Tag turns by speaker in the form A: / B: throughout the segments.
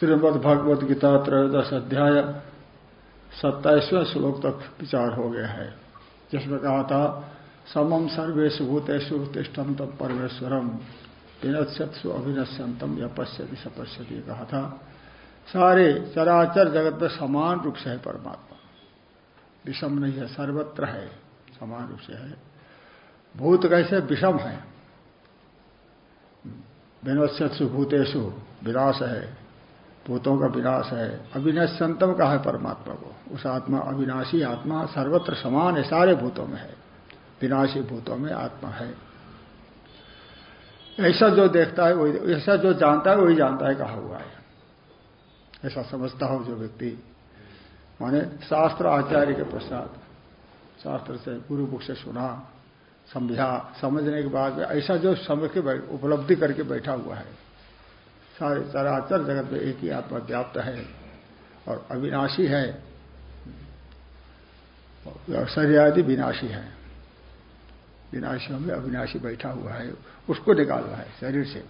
A: श्रीमद भगवद गीता त्रयोदश अध्याय सत्ताईसवें श्लोक तक विचार हो गया है। जिसमें कहा था समम सर्वेश भूतेषु तिष्ठम तम परमेश्वरम विनश्यत्सु अभिनश्यंतम या पश्यति सपश्यति कहा था। सारे चराचर जगत में समान रूप से है परमात्मा। विषम नहीं है, सर्वत्र है, समान रूप से है। भूत कैसे विषम है? विनश्यत्सु भूतेषु विनाश है भूतों का विनाश है। अविनाश संतम का है परमात्मा को। उस आत्मा, अविनाशी आत्मा सर्वत्र समान है, सारे भूतों में है। विनाशी भूतों में आत्मा है। ऐसा जो देखता है, वही ऐसा जो जानता है, वही जानता है, कहा हुआ है। ऐसा समझता हो जो व्यक्ति। माने शास्त्र आचार्य के पश्चात, शास्त्र से गुरु मुख से सुना, समझा, समझने के बाद ऐसा जो समझ के उपलब्धि करके बैठा हुआ है। सारे चराचर जगत में एक ही आत्मा व्याप्त है और अविनाशी है। शरीर आदि विनाशी है। विनाशियों में अविनाशी बैठा हुआ है। उसको निकालना है शरीर से,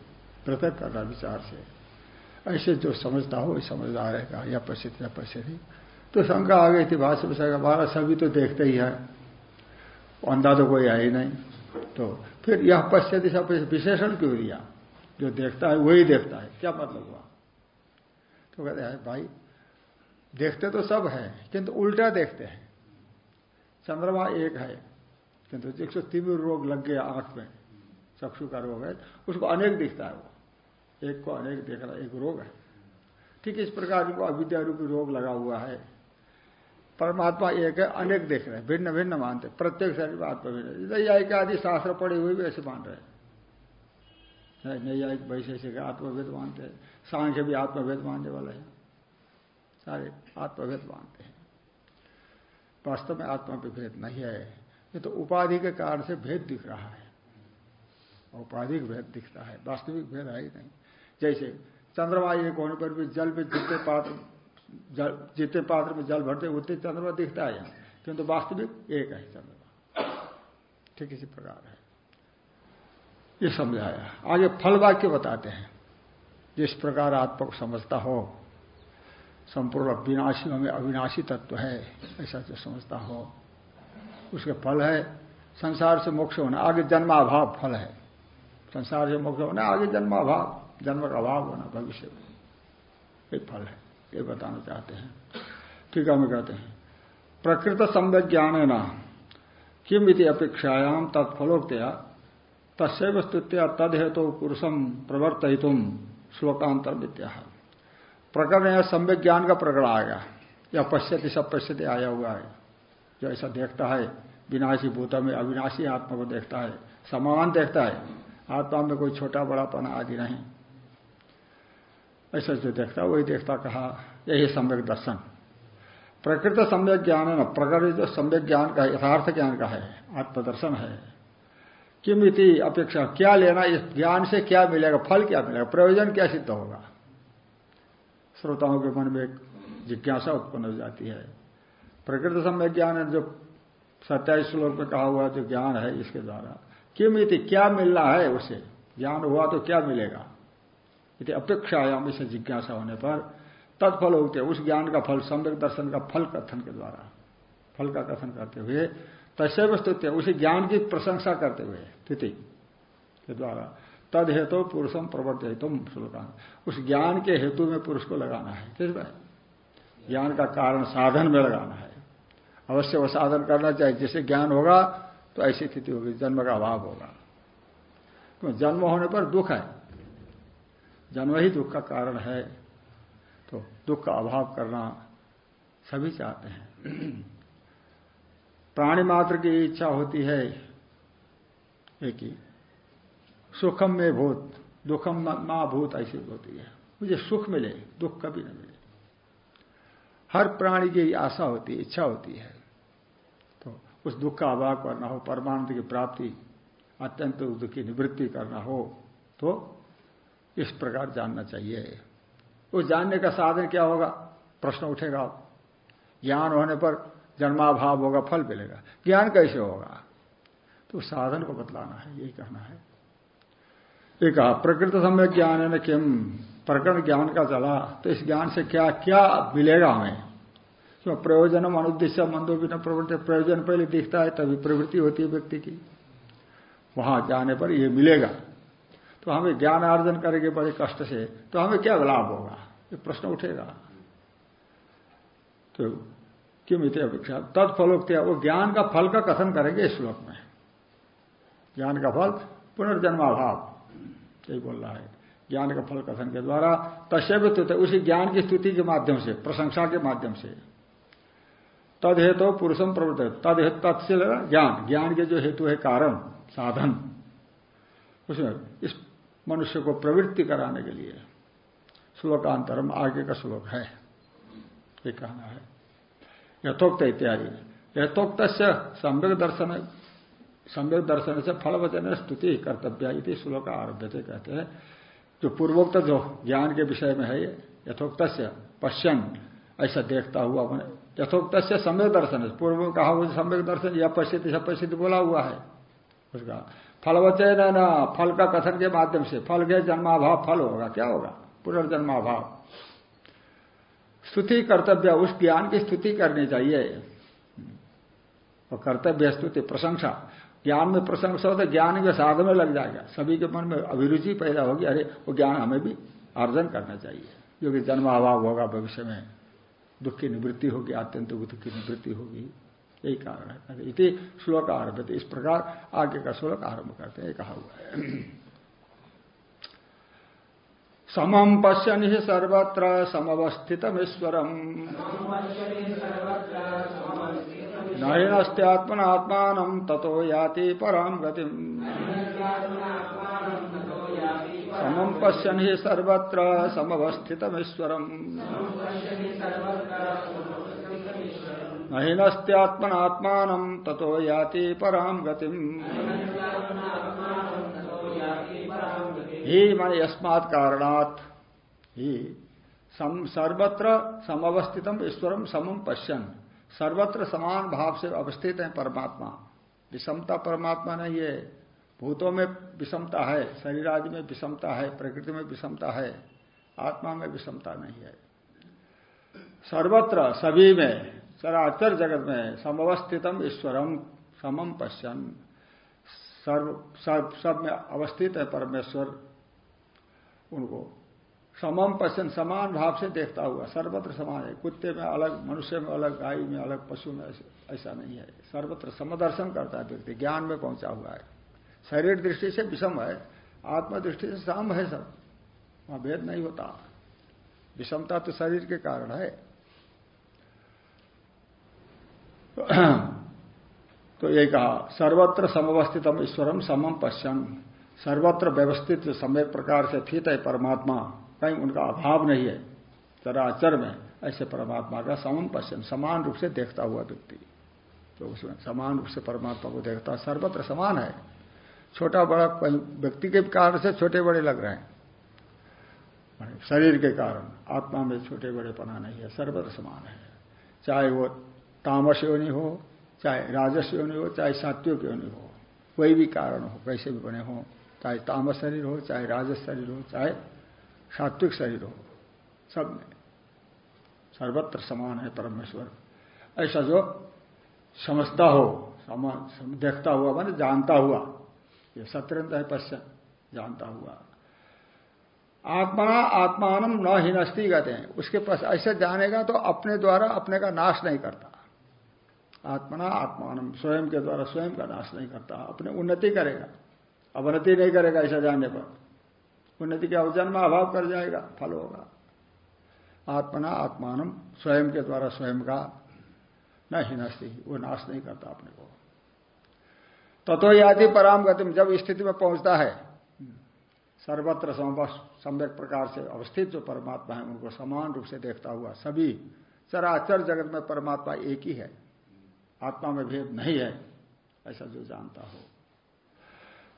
A: पृथक करना, विचार से। ऐसे जो समझता हो, वही समझदार रहेगा या पश्चित या पश्चित तो शंका आ गई थी, भाष्य में हमारा सभी तो देखते ही है। अंधा तो कोई है ही नहीं। तो फिर यह पश्चित विशेषण क्यों लिया? जो देखता है, वही देखता है। क्या मतलब हुआ? तो कहते हैं, भाई, देखते तो सब है, किंतु उल्टा देखते हैं। चंद्रमा एक है, किंतु सौ तीव्र रोग लग गया आँख में, चक्षु का रोग है, उसको अनेक दिखता है वो। एक को अनेक देख रहा एक रोग है। ठीक इस प्रकार इनको अविद्या रूपी रोग लगा हुआ है। परमात्मा एक है, अनेक देख रहे हैं भिन्न भिन्न मानते प्रत्येक शरीर आत्मा भिन्न आदि शास्त्र पड़े हुए भी ऐसे मान रहे हैं। नैयायिक वैशेषिक आत्मभेद मानते हैं। सांख्य भी आत्मभेद मानने वाले हैं। सारे आत्मभेद मानते हैं। वास्तव में आत्मा पे भेद नहीं है। ये तो उपाधि के कारण से भेद दिख रहा है। औपाधिक भेद दिखता है, वास्तविक भेद है ही नहीं। जैसे चंद्रमा एक होने पर भी जल में जितने पात्र जितने पात्र में जल भरते उतने चंद्रमा दिखता है यहाँ। किंतु वास्तविक एक है चंद्रमा। ठीक इसी प्रकार है। ये समझाया आगे फल वाक्य बताते हैं। जिस प्रकार आत्मा को समझता हो, संपूर्ण विनाशियों में अविनाशी तत्व है, ऐसा जो समझता हो, उसके फल है, संसार से मोक्ष होना। आगे जन्माभाव फल है। संसार से मोक्ष होना, आगे जन्माभाव, जन्म का अभाव होना, भविष्य में। ये फल है, ये बताना चाहते हैं। ठीक है, हम कहते हैं। प्रकृत सम्यक ज्ञान है ना। किम इति अपेक्षायाम तत्फलोक्तया तस्व स्तुत्या तद हेतु तो पुरुषम प्रवर्तित श्लोकांतर विद्या प्रकरण या सम्यक ज्ञान का प्रकरण आएगा या पश्यति सब पश्यति आया हुआ है। जो ऐसा देखता है, विनाशी भूता में अविनाशी आत्मा को देखता है, समान देखता है, आत्मा में कोई छोटा बड़ापन आदि नहीं। ऐसा जो देखता वही देखता कहा, यही सम्यक दर्शन। प्रकृत सम्यक ज्ञान है ना प्रकृति जो सम्यक ज्ञान का यथार्थ ज्ञान का है, आत्मदर्शन है। किम इति अपेक्षा क्या लेना, इस ज्ञान से क्या मिलेगा, फल क्या मिलेगा, प्रयोजन क्या सिद्ध होगा? श्रोताओं के मन में एक जिज्ञासा उत्पन्न हो जाती है। प्रकृति सम्यक ज्ञान है, जो सत्याईस श्लोक में कहा हुआ जो ज्ञान है इसके द्वारा। किम इति क्या मिलना है उसे? ज्ञान हुआ तो क्या मिलेगा? यदि अपेक्षायाम इसे जिज्ञासा होने पर तत्फल होते, उस ज्ञान का फल, सम्यक दर्शन का फल कथन के द्वारा। फल का कथन करते हुए तस्व स्तुत्य उसी ज्ञान की प्रशंसा करते हुए, स्थिति के द्वारा। तद हेतु पुरुषम प्रवर्त हेतु श्लोकान उस ज्ञान के हेतु में पुरुष को लगाना है किसमें ज्ञान का कारण साधन में लगाना है। अवश्य वह साधन करना चाहिए। जिससे ज्ञान होगा तो ऐसी स्थिति होगी, जन्म का अभाव होगा। तो जन्म होने पर दुख है। जन्म ही दुख का कारण है। तो दुख का अभाव करना सभी चाहते हैं। प्राणी मात्र की इच्छा होती है एक ही। सुखम में भूत, दुखम माँ भूत ऐसी होती है। मुझे सुख मिले, दुख कभी न मिले। हर प्राणी की आशा होती है इच्छा होती है। तो उस दुख का अभाव करना हो, परमानंद की प्राप्ति, अत्यंत दुख की निवृत्ति करना हो तो इस प्रकार जानना चाहिए। उस जानने का साधन क्या होगा? प्रश्न उठेगा। ज्ञान होने पर जन्माभाव होगा, फल मिलेगा। ज्ञान कैसे होगा? तो साधन को बतलाना है, यही कहना है। ये कहा, प्रकृत समय ज्ञान है न किम? प्रकरण ज्ञान का चला तो इस ज्ञान से क्या क्या मिलेगा हमें? तो प्रयोजन अनुद्देश्य, मंदो बिना प्रवृत्ति, प्रयोजन पहले दिखता है, तभी प्रवृत्ति होती है व्यक्ति की। वहाँ जाने पर यह मिलेगा। तो हमें ज्ञान अर्जन करेंगे बड़े कष्ट से तो हमें क्या लाभ होगा? ये प्रश्न उठेगा। तो क्यों मित्र अपेक्षा तत्फलोक्त वो ज्ञान का फल का कथन करेंगे इस श्लोक में। ज्ञान का फल, पुनर्जन्माभाव। यही बोल रहा है। ज्ञान का फल कथन के द्वारा तस्वीर उसी ज्ञान की स्तुति के माध्यम से, प्रशंसा के माध्यम से। तद हेतु तो पुरुषम प्रवृत्त। तद तत्से ज्ञान। ज्ञान के जो हेतु है कारण, साधन। उसमें इस मनुष्य को प्रवृत्ति कराने के लिए श्लोकांतरम आगे का श्लोक है। ये कहना है। यथोक्त इत्यादि। यथोक्त सम्यक दर्शन सम्यक दर्शन से फल वचन स्तुति कर्तव्य इति श्लोक आरभ्य थे कहते हैं। जो पूर्वोक्त जो ज्ञान के विषय में है यथोक्त पश्चन ऐसा देखता हुआ मैंने यथोक्त सम्यक दर्शन पूर्व में कहा हुआ सम्यक दर्शन या पश्चित सब पश्चित बोला हुआ है। उसका फलवचन फल का कथन के माध्यम से, फल के जन्माभाव, फल होगा, क्या होगा? पुनर्जन्माभाव। स्तुति कर्तव्य, उस ज्ञान की स्तुति करनी चाहिए। और कर्तव्य, स्तुति, प्रशंसा। ज्ञान में प्रशंसा हो तो ज्ञान के साधन में लग जाएगा। सभी के मन में अभिरुचि पैदा होगी, अरे, वो ज्ञान हमें भी अर्जन करना चाहिए। क्योंकि जन्माभाव होगा भविष्य में। दुख की निवृत्ति होगी, अत्यंत दुख की निवृत्ति होगी। यही कारण है। इति श्लोक आरभ इस प्रकार आगे का श्लोक आरंभ करते हैं। कहा हुआ है। समम पश्यन ही सर्वत्र समवस्थित ईश्वरम नस्त्यात्मनात्मान तथो याति पराम गति समम पश्यन ही सर्वत्र समवस्थित ईश्वरम नस्त्यात्मनात्मान तथो याति पराम गति ही मान यस्मात् कारणात्। ही सम, सर्वत्र समवस्थितम ईश्वरम समम पश्यन। सर्वत्र समान भाव से अवस्थित है परमात्मा। विषमता परमात्मा नहीं है। भूतों में विषमता है शरीर आदि में विषमता है प्रकृति में विषमता है आत्मा में विषमता नहीं है। सर्वत्र सभी में चराचर जगत में समवस्थितम ईश्वरम समम पश्यन। सर्व सब सब में अवस्थित है परमेश्वर। उनको। समम पश्चन समान भाव से देखता हुआ, सर्वत्र समान है। कुत्ते में अलग, मनुष्य में अलग, गाय में अलग, पशु में ऐसा नहीं है। सर्वत्र समदर्शन करता है व्यक्ति, ज्ञान में पहुँचा हुआ है। शरीर दृष्टि से विषम है, आत्मा दृष्टि से साम है सब। वहाँ भेद नहीं होता। विषमता तो शरीर के कारण है। तो ये कहा, सर्वत्र समवस्थितम ईश्वरम समम पश्चन सर्वत्र व्यवस्थित समय प्रकार से स्थित है परमात्मा, कहीं उनका अभाव नहीं है। चराचर में ऐसे परमात्मा का समम पश्चिम, समान रूप से देखता हुआ व्यक्ति। तो उसमें समान रूप से परमात्मा को देखता है सर्वत्र समान है। छोटा बड़ा व्यक्ति के कारण से छोटे बड़े लग रहे हैं। शरीर के कारण, आत्मा में छोटे बड़े पना नहीं है, सर्वत्र समान है। चाहे वो तामस योनि हो, चाहे राजस योनि हो, चाहे सात्विक योनि हो, कोई भी कारण हो कैसे भी बने हो। चाहे तामस शरीर हो चाहे राजस शरीर हो चाहे सात्विक शरीर हो सब में सर्वत्र समान है परमेश्वर। ऐसा जो समझता हो सम, देखता हुआ माने जानता हुआ ये सत्यंत है पश्चिम जानता हुआ। आत्मा आत्मान न हिनस्ती कहते हैं। उसके पास ऐसे जानेगा तो अपने द्वारा अपने का नाश नहीं करता। आत्मना आत्मान स्वयं के द्वारा स्वयं का नाश नहीं करता अपने उन्नति करेगा। अवनति नहीं करेगा ऐसा जानने पर। उन्नति क्या जन्म अभाव कर जाएगा, फल होगा। आत्मना आत्मान स्वयं के द्वारा स्वयं का न हिनस्ती वो नाश नहीं करता अपने को। तथो यादि पराम गति जब स्थिति में पहुँचता है, सर्वत्र सम्यक प्रकार से अवस्थित जो परमात्मा है, उनको समान रूप से देखता हुआ सभी चराचर जगत में परमात्मा एक ही है। आत्मा में भेद नहीं है, ऐसा जो जानता हो।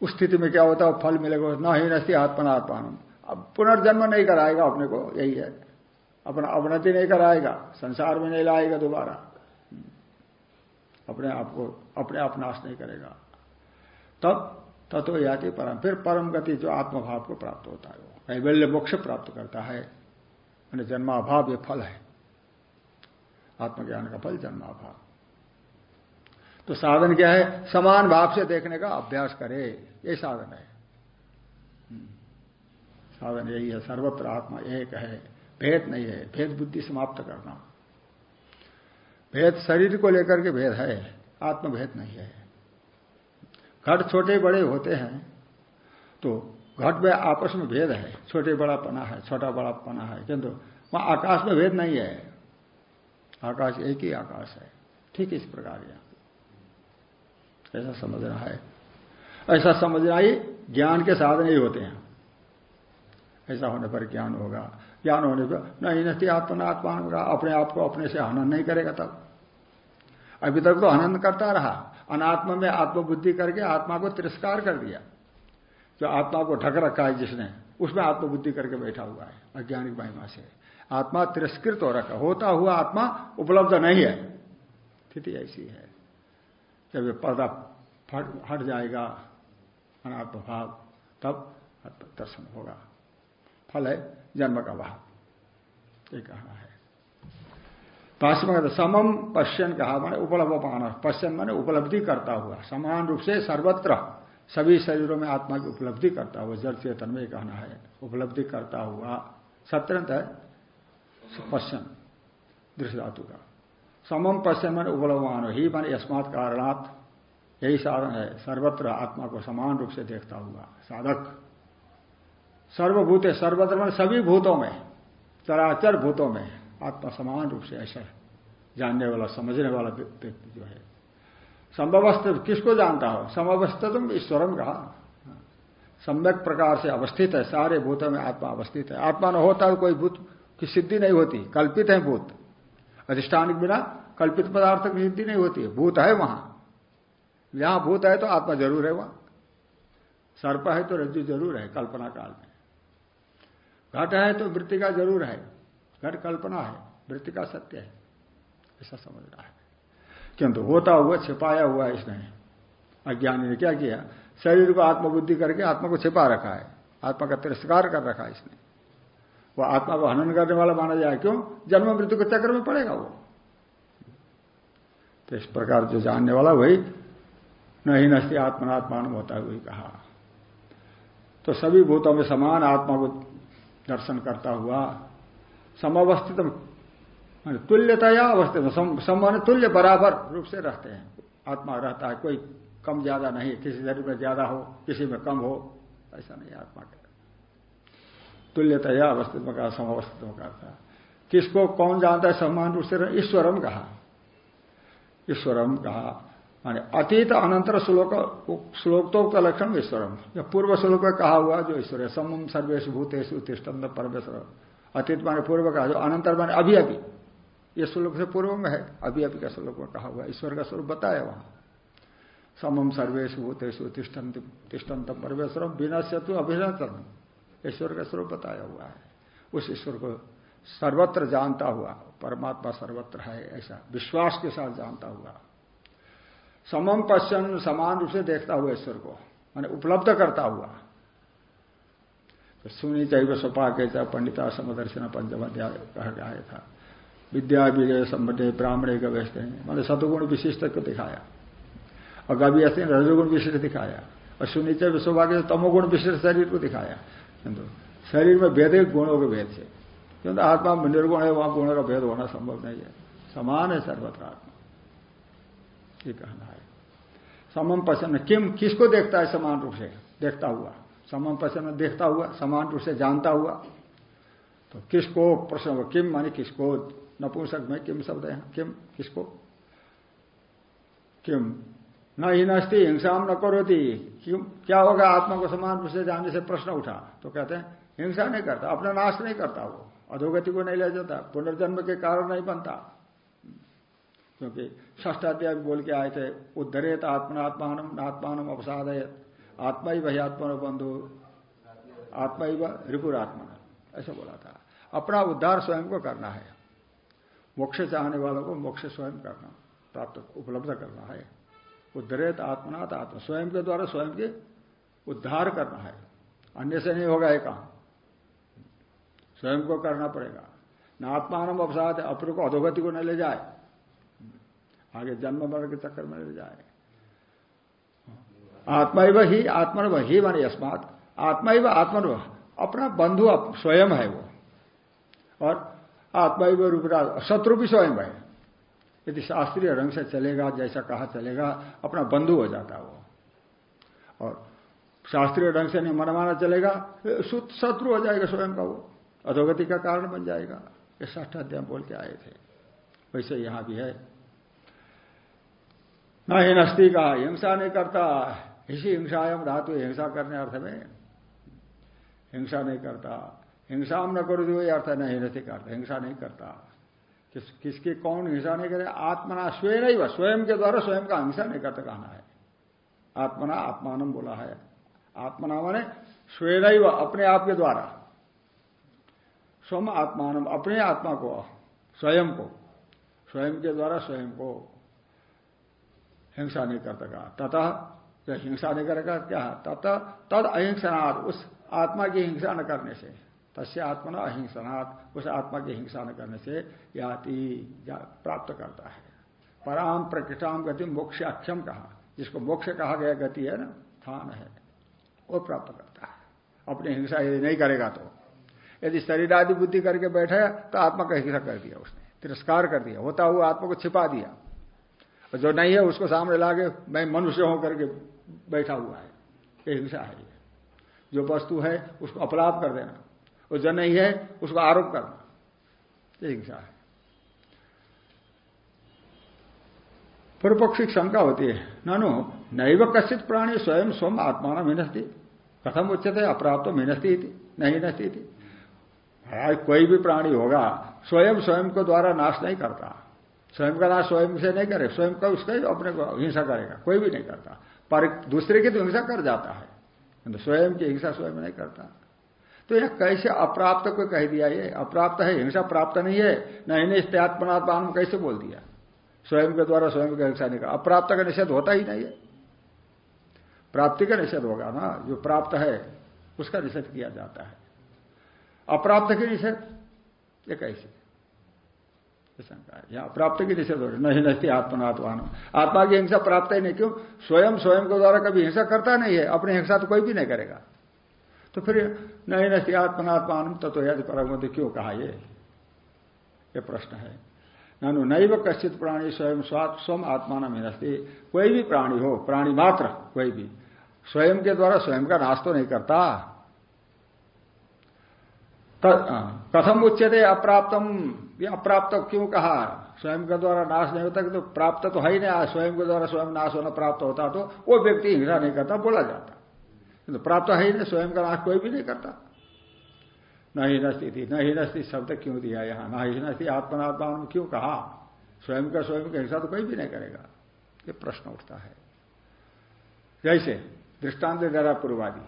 A: उस स्थिति में क्या होता है फल मिलेगा न ही नस्ती आत्मना आत्मान अब पुनर्जन्म नहीं कराएगा अपने को, यही है। अपना अवनति नहीं कराएगा, संसार में नहीं लाएगा दोबारा। अपने आप को, अपने आप नाश नहीं करेगा। तब तत्व याति परम, फिर परम गति जो आत्मभाव को प्राप्त होता है वो। कैबल्य मोक्ष प्राप्त करता है। मैंने जन्माभाव ये फल है। आत्मज्ञान का फल जन्माभाव। तो साधन क्या है? समान भाव से देखने का अभ्यास करे। ये साधन है। साधन यही है, सर्वत्र आत्मा एक है, भेद नहीं है, भेद बुद्धि समाप्त करना। भेद शरीर को लेकर के भेद है, आत्मभेद नहीं है। घट छोटे बड़े होते हैं तो घट में आपस में भेद है, छोटे बड़ा पना है, छोटा बड़ा पना है, किंतु वहाँ आकाश में भेद नहीं है। आकाश एक ही आकाश है, ठीक इस प्रकार यहाँ। ऐसा समझ रहा है। ऐसा समझना ही ज्ञान के साधन ही होते हैं। ऐसा होने पर ज्ञान होगा। ज्ञान होने पर नहीं नस्ती आत्मा होगा। अपने आप को अपने से हनन नहीं करेगा तब। अभी तक तो हनन करता रहा। अनात्मा में आत्मबुद्धि करके आत्मा को तिरस्कार कर दिया। जो आत्मा को ढक रखा है जिसने, उसमें आत्मबुद्धि करके बैठा हुआ है। अज्ञानिक महिमा से। आत्मा तिरस्कृत हो रखा, होता हुआ आत्मा उपलब्ध नहीं है। स्थिति ऐसी है। जब पर्दा हट जाएगा अनात्म भाव तब दर्शन होगा। फल है जन्म का भाव ये कहना है। भाष्य में समम पश्यन कहा मैंने उपलब्ध पश्यन मैंने उपलब्धि करता हुआ। समान रूप से सर्वत्र, सभी शरीरों में आत्मा की उपलब्धि करता हुआ, जड़ चेतन में कहना है। उपलब्धि करता हुआ, सत्यंत है, पश्यन, दृश्य धातु का। समम पश्यन मैंने उपलब्धमान ही मान अस्मात कारणात यही साधन है सर्वत्र आत्मा को समान रूप से देखता हुआ साधक। सर्वभूत, सर्वत्र मान सभी भूतों में, चराचर भूतों में आत्मा समान रूप से ऐसा जानने वाला, समझने वाला व्यक्ति जो है। संभवस्थ किसको जानता हो? समवस्थ तुम ईश्वरम कहा सम्यक प्रकार से अवस्थित है, सारे भूतों में आत्मा अवस्थित है। आत्मा न होता तो कोई भूत की सिद्धि नहीं होती, कल्पित है भूत। अधिष्ठानिक बिना कल्पित पदार्थ की सिद्धि नहीं होती है, भूत है वहाँ। जहाँ भूत है तो आत्मा ज़रूर है वहाँ। सर्प है तो रज्जु ज़रूर है कल्पना काल में। घट है तो वृत्तिका ज़रूर है। घट कल्पना है वृत्ति का सत्य है। ऐसा समझ रहा है। किंतु होता हुआ, छिपाया हुआ है इसने। अज्ञानी ने क्या किया? शरीर को आत्मबुद्धि करके आत्मा को छिपा रखा है। आत्मा का तिरस्कार कर रखा है इसने। वो आत्मा को हनन करने वाला माना जाए क्यों? जन्म मृत्यु के चक्र में पड़ेगा वो। तो इस प्रकार जो जानने वाला वही नहीं नस्ती आत्मनात्मान होता है, वही कहा। तो सभी भूतों में समान आत्मा को दर्शन करता हुआ समावस्थित तुल्यता या अवस्थित समान तुल्य बराबर रूप से रहते हैं। आत्मा रहता है, कोई कम ज़्यादा नहीं, किसी शरीर में ज़्यादा हो, किसी में कम हो, ऐसा नहीं आत्मा का। तुल्यता या अवस्थित में कहा, समावस्थित में कहा किसको कौन जानता है, समान रूप से ईश्वरम कहा। ईश्वरम कहा माने अतीत अनंतर श्लोक श्लोकतों का लक्षण ईश्वरम। या पूर्व श्लोक में कहा हुआ जो ईश्वर है समम सर्वेश भूतेश उत्तिष्ठम परमेश्वर। अतीत माने पूर्व का, जो अनंतर माने अभी अभी। ये श्लोक से पूर्व में है, अभी अभी का श्लोक में कहा हुआ ईश्वर का स्वरूप बताया वहाँ समम सर्वेश भूतेषु तिष्ठंतम परमेश्वरम बिना से तो अभिनतम ईश्वर का स्वरूप बताया हुआ है। उस ईश्वर को सर्वत्र जानता हुआ, परमात्मा सर्वत्र है ऐसा विश्वास के साथ जानता हुआ। समम पश्चन समान रूप से देखता हुआ ईश्वर को, मैंने उपलब्ध करता हुआ। तो सुनी चाहिए स्वपा के चाहे पंडिता समदर्शन पंचम अध्याय कहा गया था। विद्या विजय संबंध ब्राह्मण का व्यस्त मैंने सतुगुण विशिष्ट को दिखाया। और कभी ऐसे रजोगुण विशिष्ट दिखाया। और सुनीचे विश्वभाग्य तमोगुण विशिष्ट शरीर को दिखाया। किंतु शरीर में भेद गुणों के भेद से किंतु आत्मा निर्गुण है, वहाँ गुणों का भेद होना संभव नहीं है। समान है सर्वत्र आत्मा। ये कहना है। समम पसंद किम, किसको देखता है समान रूप से? देखता हुआ। समम पसंद देखता हुआ, समान रूप से जानता हुआ। तो किसको प्रश्न किम माने किसको? नपुंसक में किम शब्द है? किम, किसको? किम। न ही नस्ती हिंसा न करो थी क्या होगा? आत्मा को समान रूप से जानने से प्रश्न उठा। तो कहते हैं, हिंसा नहीं करता, अपना नाश नहीं करता वो। अधोगति को नहीं ले जाता, पुनर्जन्म के कारण नहीं बनता। क्योंकि ष्ठ अध्याय बोल के आए थे, उद्धरेत आत्मनात्मान आत्मान अवसादय आत्मा ही वही आत्मा बंधु, आत्मा ही रिपुर आत्मा ऐसा बोला था। अपना उद्धार स्वयं को करना है। मोक्ष चाहने वालों को मोक्ष स्वयं करना, प्राप्त उपलब्ध करना है। उद्धरेत आत्मनाथ आत्मा, स्वयं के द्वारा स्वयं की उद्धार करना है। अन्य से नहीं होगा काम। स्वयं को करना पड़ेगा। न आत्मान अवसाद अपने को अधोगति को न ले जाए। आगे जन्म मरण के चक्कर में जाए आत्मा ही आत्मन ही मान अस्मात आत्मा ही आत्मन अपना बंधु स्वयं है वो। और आत्मा ही रूपराज शत्रु भी स्वयं है। यदि शास्त्रीय रंग से चलेगा, जैसा कहा चलेगा, अपना बंधु हो जाता वो। और शास्त्रीय ढंग से नहीं मनमाना चलेगा शत्रु हो जाएगा स्वयं का वो। अधोगति का कारण बन जाएगा। ये ष्ठ अध्याय बोल के आए थे। वैसे यहाँ भी है। न नस्ती का हिंसा नहीं करता। इसी हिंसायाम धातु हिंसा करने अर्थ में। हिंसा नहीं करता। हिंसा न करो तो अर्थ नहीं नस्ती करता। हिंसा नहीं करता। किस, किसकी कौन हिंसा नहीं करे? आत्मना स्वयं नहीं स्वयं के द्वारा स्वयं का हिंसा नहीं करता कहना है। आत्मना आत्मान बोला है। आत्मना माने स्वयं अपने आप के द्वारा। स्वम आत्मानम अपने आत्मा को, स्वयं को। स्वयं के द्वारा स्वयं को। हिंसा नहीं करता कहा तथा जब हिंसा नहीं करेगा, क्या तथा तद अहिंसनाथ उस आत्मा की हिंसा न करने से। तस्य आत्मा न अहिंसनाथ उस आत्मा की हिंसा न करने से याति प्राप्त करता है। पराम प्रकृष्टाम गति मोक्ष अक्षम कहा। जिसको मोक्ष कहा गया गति है ना, स्थान है, वो प्राप्त करता है। अपनी हिंसा यदि नहीं करेगा तो। यदि शरीर आदि बुद्धि करके बैठे तो आत्मा का हिंसा कर दिया उसने, तिरस्कार कर दिया। होता हुआ आत्मा को छिपा दिया। और जो नहीं है उसको सामने लाके मैं मनुष्य होकर के बैठा हुआ है। ये हिंसा है जो वस्तु है, उसको अपराध कर देना। और जो नहीं है, उसको आरोप करना। ये हिंसा है। पूर्व पक्षी शंका होती है, नानो, नैव कश्चित प्राणी स्वयं स्वम आत्मा मिनस्ती प्रथम उच्चते अप्राप्त मिनस्ती नहीं नस्ती थी कोई भी प्राणी होगा, स्वयं स्वयं को द्वारा नाश नहीं करता। स्वयं का नाश स्वयं से नहीं करे, स्वयं का उसका ही अपने को हिंसा करेगा, कोई भी नहीं करता। पर दूसरे की तो हिंसा कर जाता है स्वयं की हिंसा स्वयं नहीं करता। तो यह कैसे अप्राप्त को कह दिया ये? अप्राप्त है, हिंसा प्राप्त नहीं है नहीं नहीं इस्तेत्मनात्मान कैसे बोल दिया? स्वयं के द्वारा स्वयं का हिंसा नहीं कर, अप्राप्त का निषेध होता ही नहीं है। प्राप्ति का निषेध होगा ना, जो प्राप्त है, उसका निषेध किया जाता है। अप्राप्त के निषेध, ये कैसे? शंका है। यहाँ प्राप्त की निषेध हो नहीं नस्ती आत्मनात्मान आत्मा की हिंसा प्राप्त ही नहीं, क्यों? स्वयं स्वयं के द्वारा कभी हिंसा करता नहीं है, अपनी हिंसा तो कोई भी नहीं करेगा। तो फिर, नहीं नस्ती आत्मनात्मान तो यदि परम क्यों कहा ये? ये प्रश्न है। नानु, नैव कश्चित प्राणी स्वयं स्वम आत्मान हिनस्ती। कोई भी प्राणी हो, प्राणी मात्र, कोई भी, स्वयं के द्वारा स्वयं का नाश तो नहीं करता। कथम उच्चते अप्राप्तम। अप्राप्त क्यों कहा? स्वयं के द्वारा नाश नहीं होता तो प्राप्त तो है ही नहीं। स्वयं के द्वारा स्वयं नाश होना प्राप्त होता तो वो व्यक्ति हिंसा नहीं करता, बोला जाता। तो प्राप्त है ही नहीं, स्वयं का नाश कोई भी नहीं करता। न ही नस्ती न ही नस्ती शब्द क्यों दिया यहाँ? न ही नस्ती आत्मनात्मा में क्यों कहा? स्वयं का स्वयं का हिंसा तो कोई भी नहीं करेगा। ये प्रश्न उठता है। जैसे दृष्टांत जरा पूर्वादि।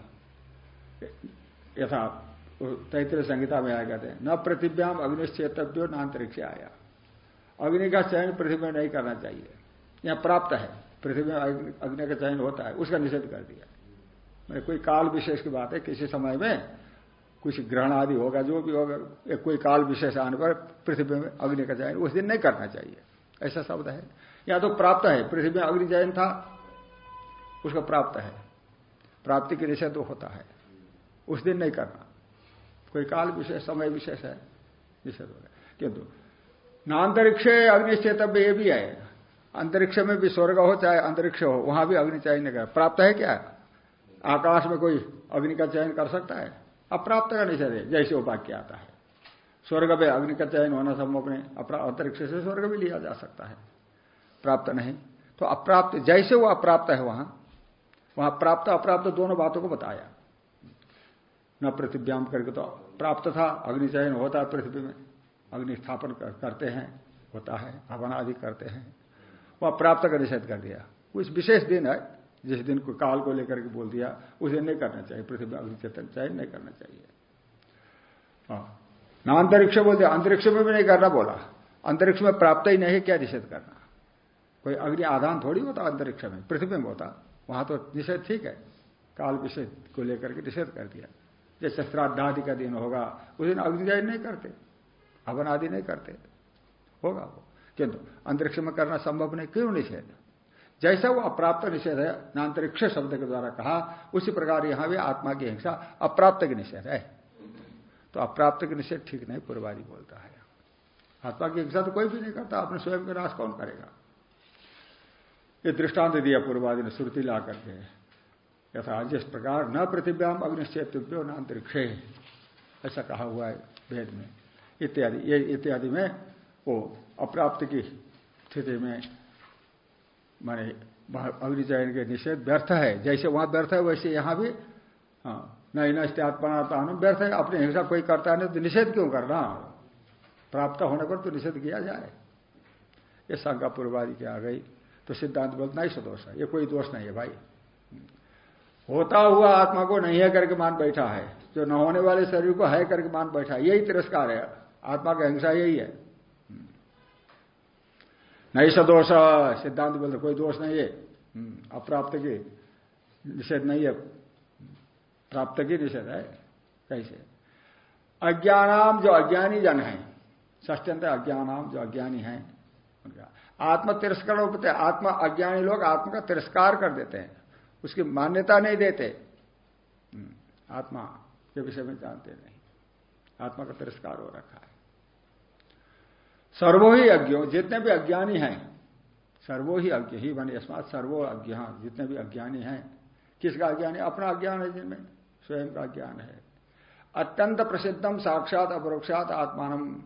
A: यथा तैतृय संहिता में आया कहते हैं। न पृथ्व्याम अग्निश्चेतव्यो न अंतरिक्ष आया अग्नि का चयन पृथ्वी में नहीं करना चाहिए। यहाँ प्राप्त है। पृथ्वी में अग्नि का चयन होता है। उसका निषेध कर दिया। मैं कोई काल विशेष की बात है, किसी समय में कुछ ग्रहण आदि होगा, जो भी होगा कोई काल विशेष आने पर पृथ्वी में अग्नि का चयन उस दिन नहीं करना चाहिए। ऐसा शब्द है। या तो प्राप्त है। पृथ्वी में अग्नि चयन था, उसका प्राप्त है। प्राप्ति के निषेध होता है। उस दिन नहीं करना। कोई काल विशेष, समय विशेष है। निषेध हो गया। किंतु नान्तरिक्ष अग्नि चेतव्य ये भी है। अंतरिक्ष में भी स्वर्ग हो, चाहे अंतरिक्ष हो, वहाँ भी अग्नि चयन कर प्राप्त है क्या? आकाश में कोई अग्नि का चयन कर सकता है? अप्राप्त का निषेध है। जैसे वो वाक्य आता है। स्वर्ग में अग्नि का चयन होना सब अपने अंतरिक्ष से स्वर्ग भी लिया जा सकता है। प्राप्त नहीं। तो अप्राप्त, जैसे वो अप्राप्त है वहाँ वहाँ प्राप्त अप्राप्त दोनों बातों को बताया। न पृथ्व्याम करके तो प्राप्त था अग्नि चयन होता है पृथ्वी में। अग्नि स्थापन करते हैं, होता है हवन आदि करते हैं। वह प्राप्त का निषेध कर दिया। कुछ विशेष दिन है, जिस दिन को काल को लेकर के बोल दिया, उस नहीं करना चाहिए, पृथ्वी में अग्नि चेतन चयन नहीं करना चाहिए। हाँ। ना अंतरिक्ष बोल दिया, अंतरिक्ष में भी नहीं करना बोला। अंतरिक्ष में प्राप्त ही नहीं, क्या निषेध करना? कोई अग्नि आधान थोड़ी होता अंतरिक्ष में, पृथ्वी में होता। वहाँ तो निषेध ठीक है। काल विषय को लेकर के निषेध कर दिया। जैसे श्राद्धादि का दिन होगा, उस दिन अग्निजय नहीं करते, हवन आदि नहीं करते। होगा वो। किंतु अंतरिक्ष में करना संभव नहीं, क्यों निषेध? जैसा वो अप्राप्त निषेध है, नांतरिक्ष शब्द के द्वारा कहा, उसी प्रकार यहाँ भी आत्मा की हिंसा अप्राप्त की निषेध है। तो अप्राप्त की निषेध ठीक नहीं, पूर्वादि बोलता है। आत्मा की हिंसा तो कोई भी नहीं करता, अपने स्वयं का नाश कौन करेगा? ये दृष्टांत दिया पूर्वादि ने, श्रुति ला करके। यथा जिस प्रकार न पृथ्व्याम अग्निश्चेत्यो न अंतरिक्षे ऐसा कहा हुआ है वेद में। इत्यादि, ये इत्यादि में वो अप्राप्त की स्थिति में माने अग्निचयन के निषेध व्यर्थ है। जैसे वहाँ व्यर्थ है, वैसे यहाँ भी हाँ नहीं नष्टात्मनात्मान व्यर्थ है। अपने हिंसा कोई करता है नहीं तो निषेध क्यों करना? प्राप्त होने पर तो निषेध किया जाए। ये शंका पूर्वादि की आ गई। तो सिद्धांत बोलता नहीं, सदोष है। ये कोई दोष नहीं है भाई। होता हुआ आत्मा को नहीं है करके मान बैठा है। जो न होने वाले शरीर को है करके मान बैठा है। यही तिरस्कार है। आत्मा का हिंसा यही है। नहीं सदोष, सिद्धांत बोलते कोई दोष नहीं है। अप्राप्त की निषेध नहीं है। प्राप्त की निषेध है। कैसे? अज्ञानाम जो अज्ञानी जन है। ष्टंत अज्ञानाम जो अज्ञानी है। उनका आत्म तिरस्कार आत्मा अज्ञानी लोग आत्मा का तिरस्कार कर देते हैं। उसकी मान्यता नहीं देते। हम्म, आत्मा के विषय में जानते नहीं। आत्मा का तिरस्कार हो रखा है। सर्वो ही अज्ञो जितने भी अज्ञानी हैं सर्वो ही अज्ञ ही बने अस्मात सर्वो अज्ञ जितने भी अज्ञानी हैं किसका अज्ञान? है अपना अज्ञान है जिनमें स्वयं का ज्ञान है। अत्यंत प्रसिद्धम साक्षात अपरोक्षात आत्मान।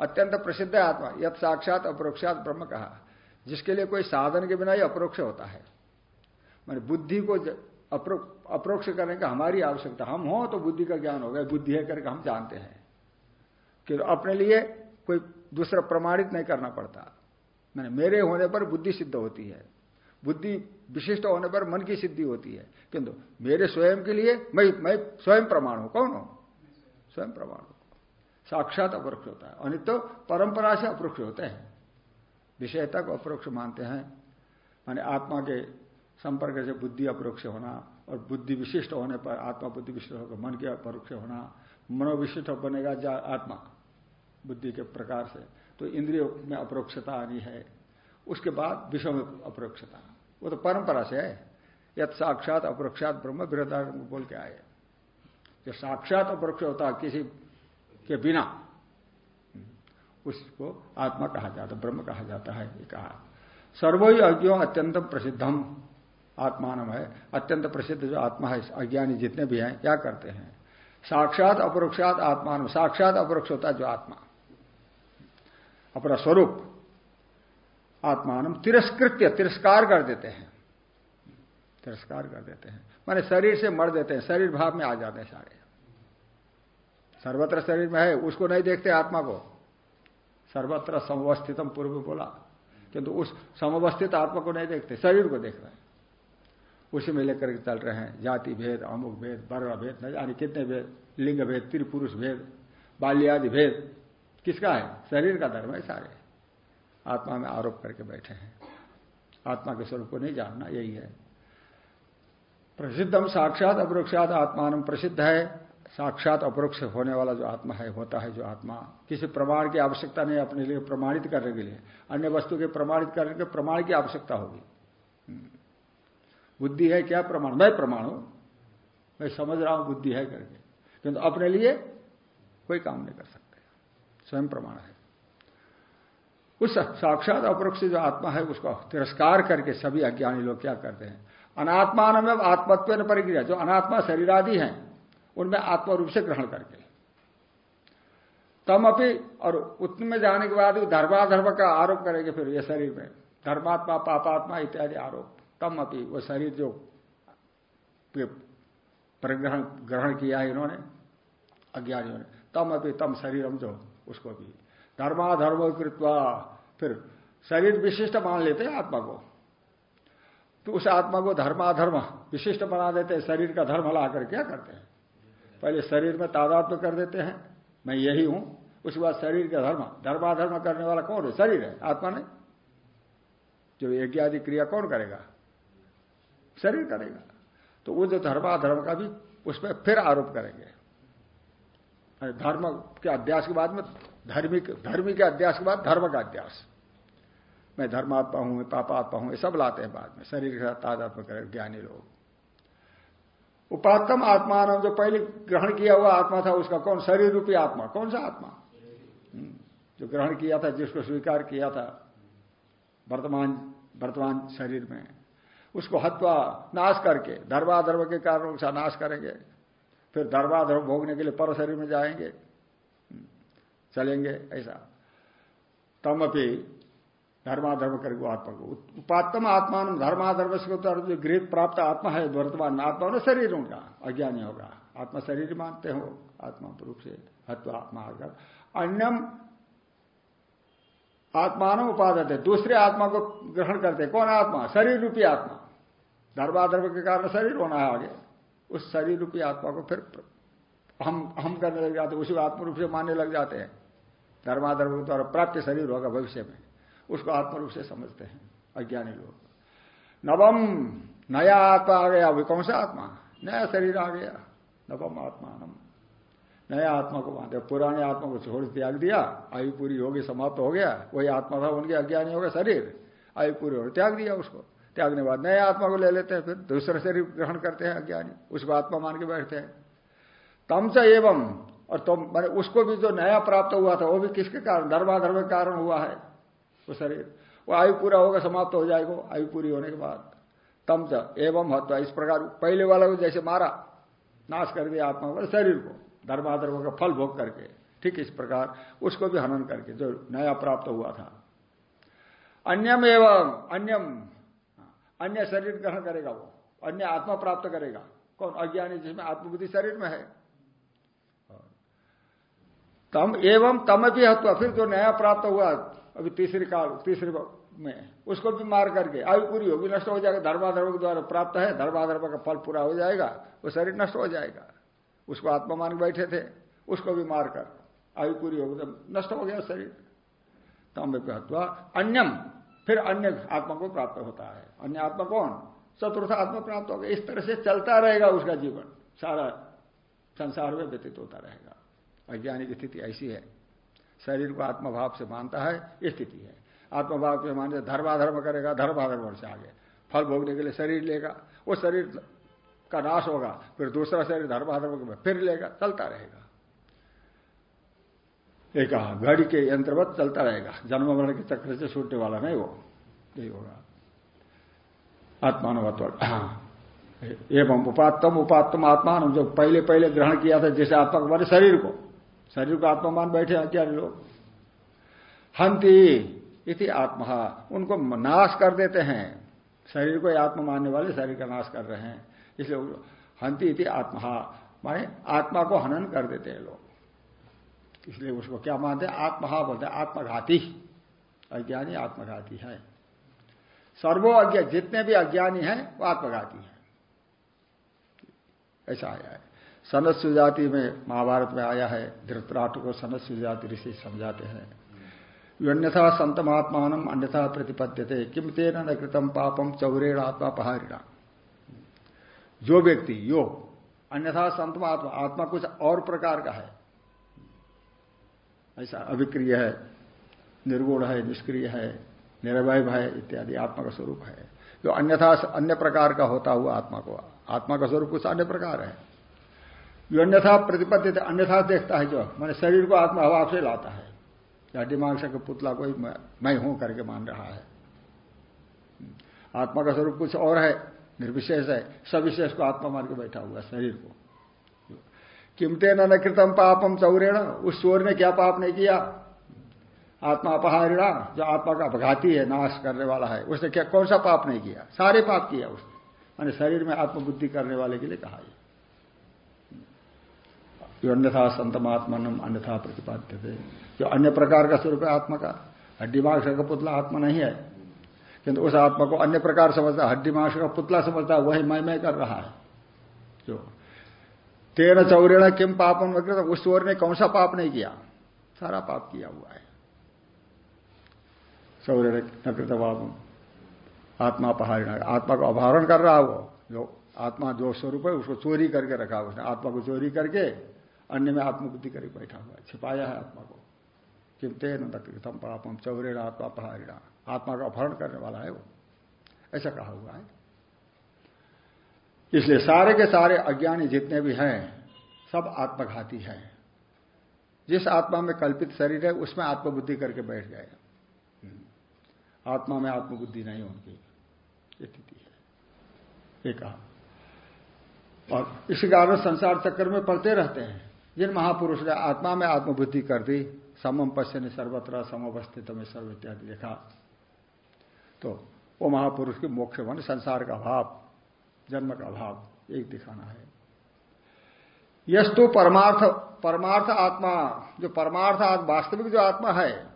A: अत्यंत प्रसिद्ध आत्मा यद साक्षात अपरोक्षात ब्रह्म कहा। जिसके लिए कोई साधन के बिना ही अपरोक्ष होता है। मैंने बुद्धि को अप्रोक्ष करने का हमारी आवश्यकता। हम हो तो बुद्धि का ज्ञान हो गया, बुद्धि है करके हम जानते हैं। कि अपने लिए कोई दूसरा प्रमाणित नहीं करना पड़ता। मैंने मेरे होने पर बुद्धि सिद्ध होती है। बुद्धि विशिष्ट होने पर मन की सिद्धि होती है। किंतु मेरे स्वयं के लिए मैं मैं स्वयं प्रमाण हूँ। कौन हूँ? स्वयं प्रमाण हूँ। साक्षात अपरोक्ष होता है। अनित तो परंपरा से अपरोक्ष होते हैं। विषय तक अपरोक्ष मानते हैं। माने आत्मा के संपर्क से बुद्धि अपरोक्ष होना और बुद्धि विशिष्ट होने पर आत्मा बुद्धि विशिष्ट होकर मन के अपरोक्ष होना मनोविशिष्ट बनेगा जा आत्मा बुद्धि के प्रकार से। तो इंद्रिय में अपरोक्षता आनी है। उसके बाद विषय में अपरोक्षता। वो तो परंपरा से है। यद साक्षात अपरोक्षात ब्रह्म विरोधा बोल के आए। जो साक्षात अपरोक्ष होता किसी के बिना, उसको आत्मा कहा जाता, ब्रह्म कहा जाता है, ये कहा। सर्वो अज्ञो अत्यंत प्रसिद्धम। आत्मान है, अत्यंत प्रसिद्ध जो आत्मा है, अज्ञानी जितने भी हैं, क्या करते हैं? साक्षात अपरोक्षात आत्मान साक्षात अपरोक्ष होता जो आत्मा। अपना स्वरूप आत्मान तिरस्कृत्य, तिरस्कार कर देते हैं। तिरस्कार कर देते हैं। माने शरीर से मर देते हैं, शरीर भाव में आ जाते हैं सारे। सर्वत्र शरीर में है, उसको नहीं देखते आत्मा को। सर्वत्र समवस्थितम पूर्व बोला, किंतु उस समवस्थित आत्मा को नहीं देखते, शरीर को देख रहे हैं। उसी में लेकर के चल रहे हैं। जाति भेद, अमुक भेद वर्ण भेद, न जाने कितने भेद, लिंग भेद, त्रिपुरुष भेद, बाल्यादि भेद। किसका है? शरीर का धर्म है सारे। आत्मा में आरोप करके बैठे हैं। आत्मा के स्वरूप को नहीं जानना, यही है। प्रसिद्धम साक्षात अपरोक्षात आत्मान प्रसिद्ध है। साक्षात अपरोक्ष होने वाला जो आत्मा है, होता है जो आत्मा। किसी प्रमाण की आवश्यकता नहीं अपने लिए प्रमाणित करने के लिए। अन्य वस्तु के प्रमाणित करने के प्रमाण की आवश्यकता होगी। हम्म। बुद्धि है क्या प्रमाण? मैं प्रमाण हूँ। मैं समझ रहा हूँ बुद्धि है करके। किंतु अपने लिए कोई काम नहीं कर सकते। स्वयं प्रमाण है। उस साक्षात अपरोक्ष जो आत्मा है, उसको तिरस्कार करके सभी अज्ञानी लोग क्या करते हैं? अनात्मान में आत्मत्व परिक्रिया। जो अनात्मा शरीर आदि है, उनमें आत्मा रूप से ग्रहण करके। तम अपनी और उतने जाने के बाद धर्माधर्म का आरोप करेंगे फिर ये शरीर में। धर्मात्मा, पापात्मा इत्यादि आरोप। तम अपनी वो शरीर जो प्रग्रहण, ग्रहण किया है इन्होंने, अज्ञानियों ने, तम अपनी तम शरीरम जो, उसको भी। धर्माधर्म कृत्वा, फिर शरीर विशिष्ट मान लेते हैं आत्मा को। तो उस आत्मा को धर्माधर्म विशिष्ट बना देते हैं, शरीर का धर्म ला कर क्या करते हैं? पहले शरीर में तादात्म कर देते हैं। मैं यही हूँ, उसके बाद शरीर का धर्म धर्माधर्म करने वाला कौन है? शरीर है, आत्मा ने जो यज्ञ आदि क्रिया कौन करेगा? शरीर करेगा। तो वो जो धर्माधर्म का भी उस पर फिर आरोप करेंगे। धर्म के अध्यास के बाद में धर्मी धर्मी के अध्यास के बाद धर्म का अध्यास। मैं धर्मात्मा हूँ मैं पापात्मा हूँ ये सब लाते हैं बाद में। शरीर के साथ तादात्म करें ज्ञानी लोग। उपातम आत्मा जो पहले ग्रहण किया हुआ आत्मा था उसका कौन? शरीर रूपी आत्मा। कौन सा आत्मा? हम्म, जो ग्रहण किया था जिसको स्वीकार किया था वर्तमान वर्तमान शरीर में। उसको हत्वा नाश करके धर्माधर्म के कारण उसका नाश करेंगे। फिर धर्माधर्म भोगने के लिए पर शरीर में जाएँगे। हम्म, चलेंगे ऐसा। तम अपनी धर्माधर्म करके आत्मा को। उपातम आत्मा धर्माधर्म से जो गृह प्राप्त आत्मा है वर्तमान आत्मा ना शरीर उनका अज्ञानी होगा। आत्मा शरीर मानते हो आत्मा रूप से हत्व आत्मा आकर अन्यम आत्मान उपादत है दूसरे आत्मा को ग्रहण करते कौन आत्मा? शरीर रूपी आत्मा। धर्माधर्म के कारण शरीर होना है आगे। उस शरीर रूपी आत्मा को फिर हम हम करने लग जाते उसी आत्म रूप से मानने लग जाते हैं। धर्माधर्म के द्वारा प्राप्त शरीर होगा भविष्य में। उसको आत्म रूप से समझते हैं, अज्ञानी लोग। नवम, नया आत्मा आ गया अभी कौन सा आत्मा। नया शरीर आ गया, नवम आत्मा नम नया आत्मा को मानते पुराने आत्मा को छोड़ त्याग दिया, आयु पूरी होगी, समाप्त हो गया, वही आत्मा था, उनके अज्ञानी होगा शरीर। आयु पूरी हो त्याग दिया उसको। त्यागने बाद नए आत्मा को ले लेते हैं, फिर दूसरा शरीर ग्रहण करते हैं अज्ञानी। उसको आत्मा मान के बैठते हैं। तम एवं, और तुम, मैंने उसको भी जो नया प्राप्त हुआ था, वो भी किसके कारण? धर्माधर्म के कारण हुआ है। वो शरीर। वो आयु पूरा होगा, समाप्त हो जाएगा, आयु पूरी होने के बाद। तम एवं हत्वा, इस प्रकार पहले वाला को जैसे मारा, नाश कर दिया आत्मा को शरीर को, धर्माधर्म का फल भोग करके। ठीक इस प्रकार उसको भी हनन करके जो नया प्राप्त हुआ था। अन्यम एवं अन्यम अन्य शरीर ग्रहण करेगा वो। अन्य आत्मा प्राप्त करेगा। कौन? अज्ञानी जिसमें आत्मबुद्धि शरीर में है। तम एवं तम भी हत्वा, फिर जो नया प्राप्त हुआ अभी तीसरी काल, तीसरे में, उसको भी मार करके आयु पूरी होगी, नष्ट हो जाएगा। धर्माधर्म के द्वारा प्राप्त है, धर्माधर्म का फल पूरा हो जाएगा, वो शरीर नष्ट हो जाएगा। उसको आत्मा मान बैठे थे, उसको भी मारकर आयु पूरी होगी तो नष्ट हो गया शरीर। तम हत्वा, अन्यम फिर अन्य आत्मा को प्राप्त होता है। अन्य आत्मा कौन? चतुर्थ आत्मा प्राप्त होगा। इस तरह से चलता रहेगा उसका जीवन। सारा संसार में व्यतीत होता रहेगा। अज्ञानी की स्थिति ऐसी है। शरीर को आत्मभाव से मानता है स्थिति है। आत्मभाव से मानते धर्माधर्म करेगा, धर्माधर्म से आगे। फल भोगने के लिए शरीर लेगा। वो शरीर का नाश होगा, फिर दूसरा शरीर धर्माधर्म फिर लेगा। चलता रहेगा। एक घड़ी के यंत्रवत चलता रहेगा। जन्म मरण के चक्र से छूटने वाला नहीं वो। यही होगा। आत्मानुवत्व एवं उपात्तम उपात्तम आत्मान जो पहले पहले ग्रहण किया था, जैसे आत्मा को मारे शरीर को। शरीर को आत्मा मान बैठे हैं लोग। हंति इति आत्मा। उनको नाश कर देते हैं। शरीर को आत्मा मानने वाले शरीर का नाश कर रहे हैं। इसलिए हंति इति आत्मा। माने आत्मा को हनन कर देते हैं लोग। इसलिए उसको क्या मानते हैं? आत्महा बोलते हैं, आत्मघाती। अज्ञानी आत्मघाती है। सर्वो अज्ञा, जितने भी अज्ञानी हैं, वो आत्मघाती है। ऐसा आया है। सनत सुजाति में महाभारत में आया है। धृतराष्ट्र को सनत सुजाति ऋषि समझाते हैं। अन्यथा संतमात्मान अन्यथा प्रतिपद्यते। किम तेन न कृतम पापम चौरेण आत्मा पहारिणा। जो व्यक्ति, यो, अन्यथा संतमात्मा, आत्मा कुछ और प्रकार का है। ऐसा अभिक्रिय है, निर्गुण है, निष्क्रिय है निरवय है इत्यादि, आत्मा का स्वरूप है। जो अन्यथा अन्य प्रकार का होता हुआ आत्मा को, आत्मा का स्वरूप कुछ अन्य प्रकार है। जो अन्यथा प्रतिपत्ति अन्यथा देखता है जो, मैंने शरीर को आत्मा हवा से लाता है। या दिमाग से पुतला कोई मैं हूँ करके मान रहा है। आत्मा का स्वरूप कुछ और है, निर्विशेष है, सविशेष को आत्मा मान के बैठा हुआ शरीर को। किमते न कृतम पापम चौरेण उस चोर ने क्या पाप नहीं किया? आत्मा अपहारिणा, जो आत्मा का अपघाती है, नाश करने वाला है, उसने क्या, कौन सा पाप नहीं किया? सारे पाप किया उसने। मैंने शरीर में आत्मबुद्धि करने वाले के लिए कहा जो अन्यथा संतमात्मनम अन्यथा प्रतिपाद्य थे जो अन्य प्रकार का स्वरूप है आत्मा का, हड्डी मांस का पुतला आत्मा नहीं है। किंतु उस आत्मा को अन्य प्रकार समझता हड्डी मांस का पुतला समझता वही मैं मैं कर रहा है। जो तेरह चौरेण किम पापम वगैरह उस चोर ने कौन सा पाप नहीं किया? सारा पाप किया हुआ है। चौरेण नकृत पापम आत्मा पहाड़ी आत्मा को अपहरण कर रहा वो। जो आत्मा जो स्वरूप है, उसको चोरी करके रखा उसने आत्मा को चोरी करके अन्य में आत्मबुद्धि करके बैठा हुआ है। छिपाया है आत्मा को। किमते नम पापम चौरेण आत्मा पहाड़िणा आत्मा का अपहरण करने वाला है वो। ऐसा कहा हुआ है। इसलिए सारे के सारे अज्ञानी जितने भी हैं, सब आत्मघाती हैं। जिस आत्मा में कल्पित शरीर है, उसमें आत्मबुद्धि करके बैठ गए। आत्मा में आत्मबुद्धि नहीं उनकी। स्थिति है। ये कहा। और इसी कारण संसार चक्कर में पड़ते रहते हैं। जिन महापुरुष ने आत्मा में आत्मबुद्धि कर दी समम पश्य ने सर्वत्र, समवस्थित में सर्व इत्यादि देखा तो वो महापुरुष के मोक्ष वन संसार का भाव जन्म का अभाव एक दिखाना है। यस्तु परमार्थ परमार्थ आत्मा, जो परमार्थ वास्तविक जो आत्मा है,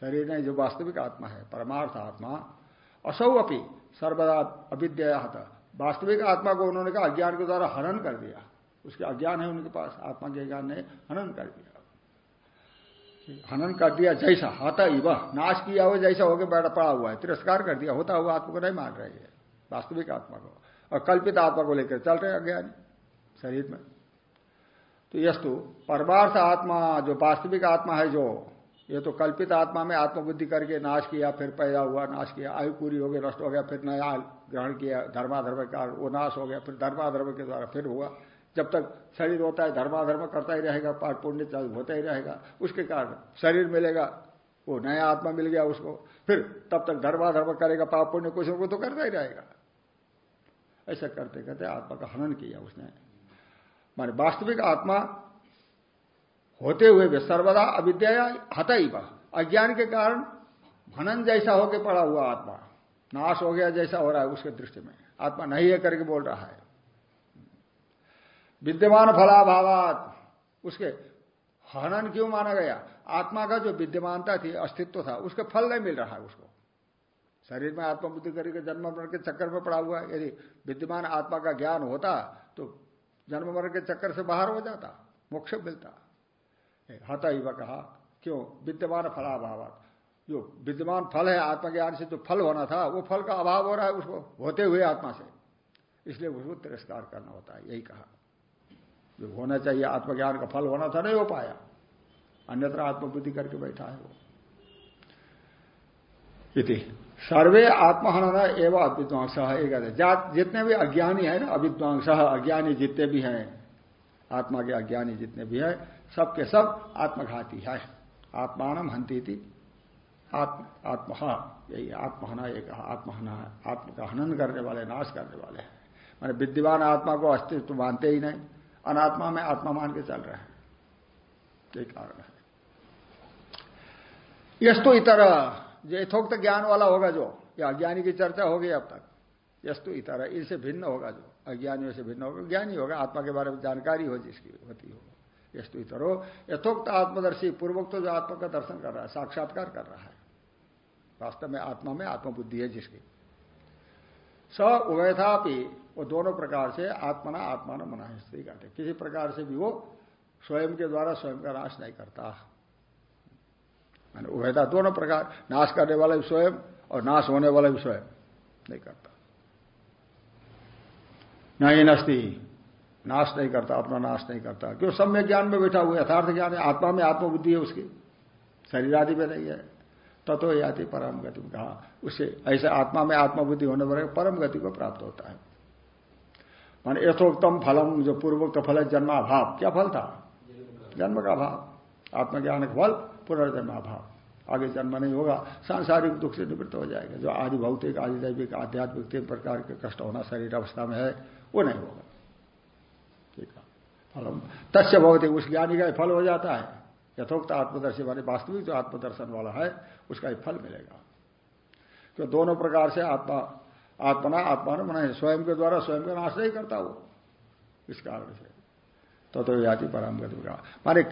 A: शरीर में जो वास्तविक आत्मा है, परमार्थ आत्मा, असौ अपनी सर्वदा अविद्या वास्तविक आत्मा को उन्होंने कहा, अज्ञान के द्वारा हनन कर दिया। उसके अज्ञान है उनके पास, आत्मा के ज्ञान ने हनन कर दिया। हनन कर दिया जैसा, हता ही वह नाश किया हुआ जैसा होकर बैठा पड़ा हुआ है, तिरस्कार कर दिया, होता हुआ आत्मा को नहीं मान रहे है। वास्तविक आत्मा को और कल्पित आत्मा को लेकर चल रहे अज्ञानी, शरीर में। तो यस्तु, परमार्थ आत्मा, जो वास्तविक आत्मा है जो, ये तो कल्पित आत्मा में आत्मबुद्धि करके नाश किया, फिर पैदा हुआ, नाश किया, आयु पूरी हो गई, नष्ट हो गया, फिर नया ग्रहण किया, धर्माधर्म का वो नाश हो गया, फिर धर्माधर्म के द्वारा फिर हुआ। जब तक शरीर होता है, धर्माधर्म करता ही रहेगा, पाठ पुण्य होता ही रहेगा, उसके कारण शरीर मिलेगा, वो नया आत्मा मिल गया उसको, फिर तब तक धर्माधर्म करेगा, पाप पुण्य कुछ को तो करता ही रहेगा। ऐसा करते करते आत्मा का हनन किया उसने। माने वास्तविक आत्मा होते हुए भी सर्वदा अविद्या हता ही अज्ञान के कारण हनन जैसा होके पड़ा हुआ आत्मा, नाश हो गया जैसा हो रहा है उसके दृष्टि में। आत्मा नहीं है करके बोल रहा है। विद्यमान फलाभावात, उसके हनन क्यों माना गया? आत्मा का जो विद्यमानता थी, अस्तित्व था, उसका फल नहीं मिल रहा है उसको। शरीर में आत्मबुद्धि करके जन्म मरण के चक्कर में पड़ा हुआ है। यदि विद्यमान आत्मा का ज्ञान होता तो जन्म मरण के चक्कर से बाहर हो जाता, मोक्ष मिलता। हता ही कहा, क्यों? विद्यमान फलाभाव जो विद्यमान फल है, आत्मज्ञान से जो फल होना था, वो फल का अभाव हो रहा है, उसको होते हुए आत्मा से। इसलिए उसको तिरस्कार करना होता है, यही कहा। जो होना चाहिए, आत्मज्ञान का फल होना था, नहीं हो पाया। अन्यत्र आत्मबुद्धि करके बैठा है वो। इति। सर्वे आत्महनन एवं अविद्वांस। एक जितने भी अज्ञानी है ना, अविद्वांस, अज्ञानी जितने भी हैं, आत्मा के अज्ञानी जितने भी है, सबके सब आत्मघाती है। आत्मान हंती थी आत्म आत्महा, यही आत्महना एक आत्महना आत्म का हनन करने वाले, नाश करने वाले हैं। मैंने विद्यमान आत्मा को अस्तित्व मानते ही नहीं। अनात्मा में आत्मा मान के चल रहे हैं। यही कारण है। यस्तु इतर जो यथोक्त ज्ञान वाला होगा जो, या अज्ञानी की चर्चा होगी अब तक। यस्तु इतर, इनसे भिन्न होगा जो। अज्ञानियों से भिन्न होगा। ज्ञानी होगा, आत्मा के बारे में जानकारी हो, जिसकी होती हो। यस्तु इतर, यथोक्त आत्मदर्शी, पूर्वोक्त जो आत्मा का दर्शन कर रहा है, साक्षात्कार कर रहा है। वास्तव में आत्मा में आत्मबुद्धि है जिसकी। स उभयथापि, वो दोनों प्रकार से आत्मना आत्मा न मना कहते किसी प्रकार से भी वो स्वयं के द्वारा स्वयं का नाश नहीं करता। उभयता दोनों प्रकार, नाश करने वाला भी स्वयं और नाश होने वाला भी स्वयं। नहीं करता। नहीं नस्ती नाश नहीं करता, अपना नाश नहीं करता। क्यों? सम्य ज्ञान में बैठा हुआ यथार्थ ज्ञान है। आत्मा में आत्मबुद्धि है उसकी। शरीर आदि में नहीं है। तत्व याति परम गति। में कहा उससे ऐसे आत्मा में आत्मबुद्धि होने पर परम गति को प्राप्त होता है। मान यथोक्तम फलम, जो पूर्वोक्त फल है, जन्माभाव। क्या फल था? जन्म का भाव। आत्मज्ञान का फल। पुनर्जन्माभाव। आगे जन्म नहीं होगा, सांसारिक दुख से निवृत्त हो जाएगा। जो आदि भौतिक, आदि दैविक, आध्यात्मिक तीन प्रकार के कष्ट होना शरीर अवस्था में है, वो नहीं होगा। ठीक है। फलम। तस्य भवती, उस ज्ञानी का फल हो जाता है। यथोक्त आत्मदर्शी वाले वास्तविक जो आत्मदर्शन वाला है, उसका ही फल मिलेगा। तो दोनों प्रकार से आत्मा, आत्मना आत्मा ने मना स्वयं के द्वारा, स्वयं का नाश नहीं करता वो। इस कारण से। तो तो जाति पराम गति माने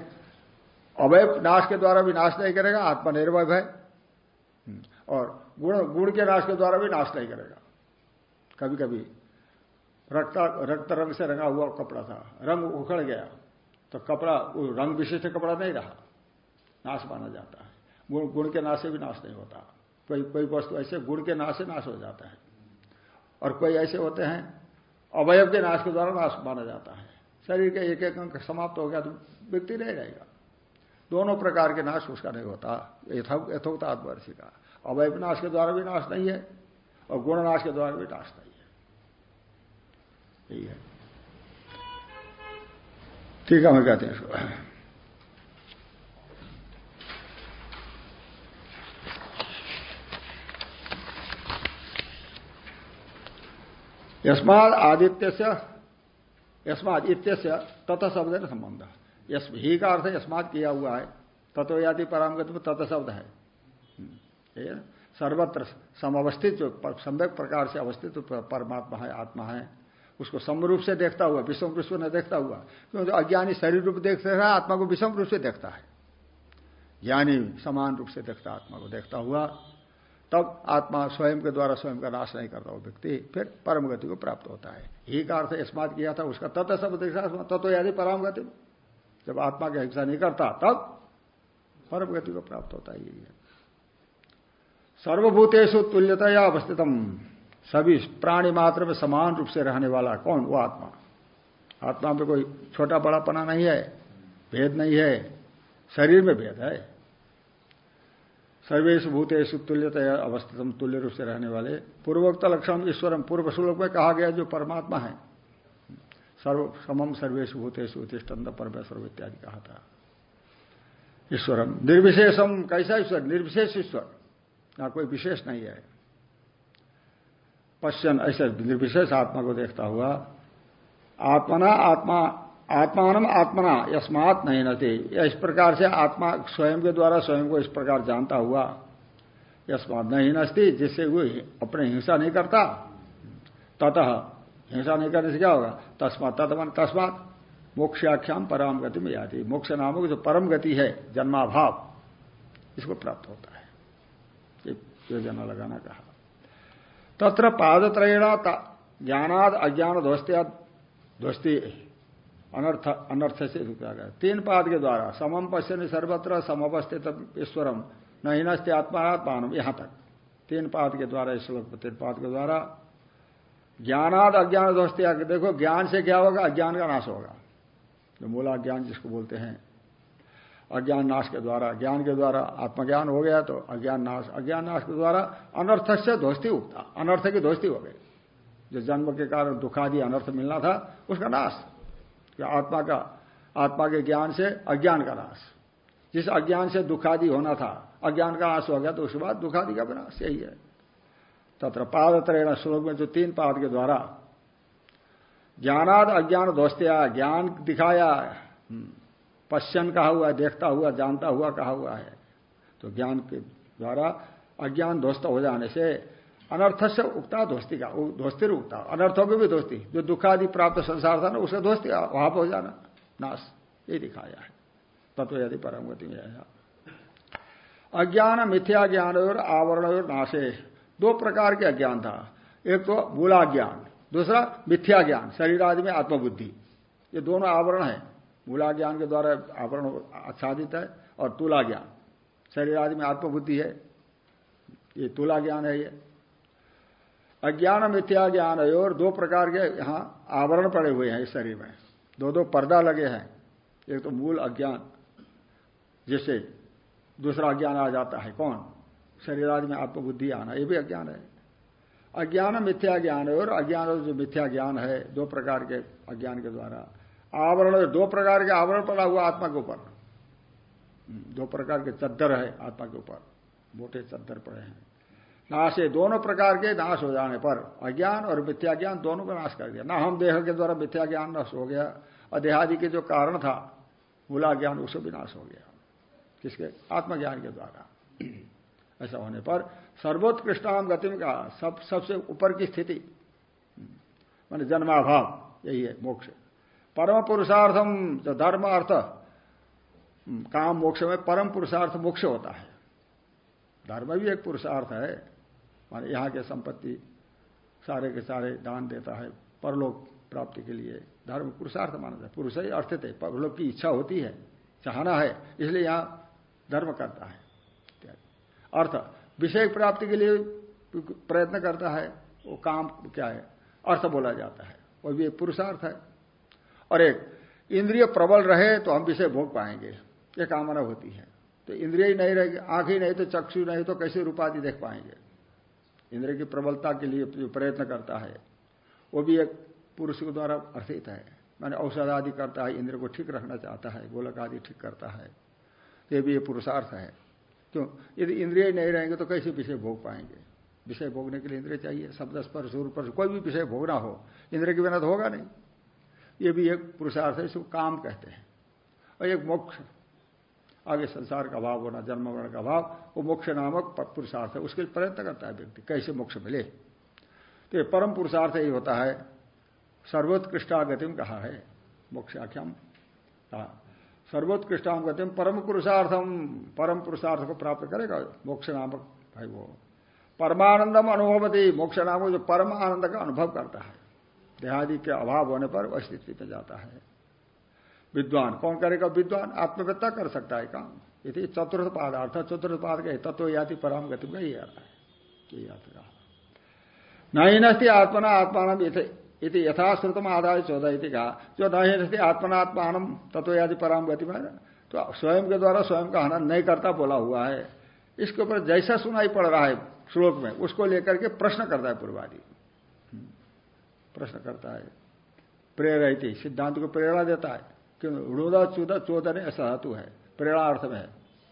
A: अवय नाश के द्वारा भी नाश नहीं करेगा आत्मनिर्भय है। और गुण गुण के नाश के द्वारा भी नाश नहीं करेगा। कभी कभी रक्त रक्त रंग से रंगा हुआ कपड़ा था, रंग उखड़ गया तो कपड़ा रंग विशिष्ट कपड़ा नहीं रहा। नाश माना जाता है। गुण गुण के नाश से भी नाश नहीं होता। कोई कोई वस्तु ऐसे गुण के नाश से नाश हो जाता है। और कोई ऐसे होते हैं, अवयव के नाश के द्वारा नाश माना जाता है। शरीर के एक एक अंक समाप्त हो गया तो व्यक्ति नहीं रहेगा। दोनों प्रकार के नाश उसका नहीं होता। यथोक्त आत्मवर्षी का। नाश के द्वारा भी नाश नहीं है, और गुण नाश के द्वारा भी नाश नहीं है। यही है। ठीक है मैं कहते हैं यस्माद आदित्य से यस्माद इत्य से तत शब्द संबंध। ही का अर्थ यस्मात किया हुआ है। तत्व यादि परामगत में तत शब्द है। हम्म, सर्वत्र समवस्थित जो सम्यक प्रकार से अवस्थित परमात्मा है आत्मा है उसको समरूप से देखता हुआ विषम रूप से न देखता हुआ क्योंकि अज्ञानी शरीर रूप देख रहा है आत्मा को विषम रूप से देखता है। ज्ञानी समान रूप से देखता आत्मा को देखता हुआ तब आत्मा स्वयं के द्वारा स्वयं का नाश नहीं करता वो व्यक्ति फिर परम गति को प्राप्त होता है। ही का अर्थ स्मार्ट किया था उसका तत्व सब देखा तत्व यदि परम गति जब आत्मा की हिंसा नहीं करता, तब परम गति को प्राप्त होता है है। तुल्यता या अवस्थितम। सभी प्राणी मात्र में समान रूप से रहने वाला कौन? वो आत्मा। आत्मा में कोई छोटा बड़ा पना नहीं है, भेद नहीं है, शरीर में भेद है। सर्वेश भूतेश तुल्यता अवस्थित तुल्य रूप से रहने वाले। पूर्वोक्त लक्षण ईश्वरम, पूर्व श्लोक में कहा गया जो परमात्मा है। सर्व समम सर्वेश भूतेश उत्तिष्ठंत परमेश्वर इत्यादि कहा था ईश्वरम निर्विशेषम कैसा ईश्वर? निर्विशेष ईश्वर। यहाँ कोई विशेष नहीं है। पश्चन ऐसे निर्विशेष आत्मा को देखता हुआ, आत्मना, आत्मा आत्मान आत्मना, यस्मात नहीं नते इस प्रकार से आत्मा स्वयं के द्वारा, स्वयं को इस प्रकार जानता हुआ, यस्मात नहीं नस्ती जिससे वो अपने हिंसा नहीं करता। ततः हिंसा नहीं करने से क्या होगा? तस्मात तत्मान तस्मात मोक्षाख्याम परम गति में आती मोक्ष नामक जो परम गति है, जन्माभाव, इसको प्राप्त होता है। योजना लगाना कहा। तत्र पादत्रयण ज्ञानाद अज्ञान ध्वस्त्या ध्वस्ती अनर्थ अनर्थ से तीन पाद के द्वारा समम पश्चिम सर्वत्र, समवस्थित ईश्वरम न हिनस्ते आत्मात्मान, यहाँ तक। तीन पाद के द्वारा इस श्लोक तीन पाद के द्वारा ज्ञानाद अज्ञान दोस्तिया देखो, ज्ञान से क्या होगा? अज्ञान का नाश होगा। जो मूला ज्ञान जिसको बोलते हैं, अज्ञान नाश के द्वारा, ज्ञान के द्वारा आत्मज्ञान हो गया तो अज्ञान नाश अज्ञान नाश के द्वारा अनर्थ से ध्वस्ती उगता अनर्थ की ध्वस्ती हो गई। जो जन्म के कारण दुखादि अनर्थ मिलना था, उसका नाश। आत्मा का, आत्मा के ज्ञान से अज्ञान का नाश। जिस अज्ञान से दुखादि होना था, अज्ञान का नाश हो गया तो उसके बाद दुखादि का विनाश यही है। तथा पाद त्रेण श्लोक में जो तीन पाद के द्वारा ज्ञानाद अज्ञान दोस्तिया ज्ञान दिखाया हम्म, पश्चन कहा हुआ है देखता हुआ जानता हुआ कहा हुआ है। तो ज्ञान के द्वारा अज्ञान ध्वस्त हो जाने से अनर्थ से उगता दोस्ती का दोस्ती उगता अनर्थों की भी दोस्ती जो दुखादि प्राप्त संसार था ना उसका दोस्ती वहाँ हो जाना नाश ये दिखाया है। तत्व यदि परम गति में आया। अज्ञान मिथ्या ज्ञान और आवरण और नाशे। दो प्रकार के अज्ञान था। एक तो मूला ज्ञान, दूसरा मिथ्या ज्ञान, शरीर आदि में आत्मबुद्धि। ये दोनों आवरण है। मूला ज्ञान के द्वारा आवरण आच्छादित है और तुला ज्ञान। शरीर आदि में आत्मबुद्धि है। ये तुला ज्ञान है ये। अज्ञान, मिथ्या ज्ञान है और दो प्रकार के यहाँ आवरण पड़े हुए हैं इस शरीर में। दो दो पर्दा लगे हैं। एक तो मूल अज्ञान, जिससे दूसरा अज्ञान आ जाता है। कौन? शरीर आदि में आत्मबुद्धि आना ये भी अज्ञान है। अज्ञान मिथ्या ज्ञान है और अज्ञान और जो मिथ्या ज्ञान है दो प्रकार के अज्ञान के द्वारा। आवरण दो प्रकार के आवरण पड़ा हुआ आत्मा के ऊपर। हम्म, दो प्रकार के चद्दर है आत्मा के ऊपर मोटे चद्दर पड़े हैं। नाशे दोनों प्रकार के नाश हो जाने पर अज्ञान और मिथ्या ज्ञान दोनों का नाश कर दिया। ना हम देह के द्वारा मिथ्या ज्ञान नष्ट हो गया और देहादि के जो कारण था मूला ज्ञान उससे भी नाश हो गया। किसके? आत्मज्ञान के द्वारा। ऐसा होने पर सर्वोत्कृष्टाम गति में का सब, सबसे ऊपर की स्थिति। मान जन्माभाव, यही है मोक्ष। परम पुरुषार्थम जो धर्म अर्थ काम मोक्ष में परम पुरुषार्थ मोक्ष होता है। धर्म भी एक पुरुषार्थ है। मान यहाँ के संपत्ति सारे के सारे दान देता है परलोक प्राप्ति के लिए। धर्म पुरुषार्थ माना जाए पुरुष ही अर्थ थे परलोक की इच्छा होती है, चाहना है, इसलिए यहाँ धर्म करता है। अर्थ, विषय प्राप्ति के लिए प्रयत्न करता है, वो काम क्या है? अर्थ बोला जाता है। वो भी पुरुषार्थ है। और एक, इंद्रिय प्रबल रहे तो हम विषय भोग पाएँगे। ये कामना होती है। तो इंद्रिय ही नहीं रहेगी, आँख ही नहीं तो चक्षु नहीं तो कैसे रूपादि देख पाएँगे? इंद्रिय की प्रबलता के लिए जो प्रयत्न करता है, वो भी एक पुरुष के द्वारा अर्थित है। मैंने औषध आदि करता है इंद्र को ठीक रखना चाहता है, गोलक आदि ठीक करता है। ये भी ये पुरुषार्थ है। क्यों? यदि इंद्रिय नहीं रहेंगे तो कैसे विषय भोग पाएँगे? विषय भोगने के लिए इंद्रिय चाहिए, शब्द, स्पर्श पर कोई भी विषय भोगना हो, इंद्रिय के बिना तो होगा नहीं। ये भी एक पुरुषार्थ है, इसको काम कहते हैं। और एक मोक्ष, आगे संसार का अभाव होना, जन्म वर्ण का अभाव वो मोक्ष नामक पुरुषार्थ है, उसके प्रयत्न करता है व्यक्ति, कैसे मोक्ष मिले। तो ये परम पुरुषार्थ ही होता है। सर्वोत्कृष्टागतिम कहा है, मोक्षाख्यम कहा। सर्वोत्कृष्टाम गतिम परम पुरुषार्थम, परम पुरुषार्थ को प्राप्त करेगा मोक्ष नामक भाई वो। परमानंदम अनुभवती, मोक्ष नामक जो परम आनंद का अनुभव करता है, देहादि के अभाव होने पर वह स्थिति पे जाता है। विद्वान, कौन करेगा विद्वान? आत्मवेत्ता कर सकता है काम। यदि चतुर्थ पाद अर्थ चतुर्थ पाद का तत्व याति पराम गति में ही आता है। अर्थ कहा नहीं नस्ती आत्मना आत्मान इति यथाश्रुतम आधार चौदह कहा। जो नस्ती आत्मनात्मान तत्व यादि पराम गति में तो स्वयं के द्वारा स्वयं का हनन नहीं करता बोला हुआ है। इसके ऊपर जैसा सुनाई पड़ रहा है श्लोक में, उसको लेकर के प्रश्न करता है पूर्वादि। प्रश्न करता है। प्रेरित सिद्धांत को प्रेरणा देता है। क्यों? ऋणोदा चुदा चोदन ऐसा धातु है। प्रेरणा अर्थ में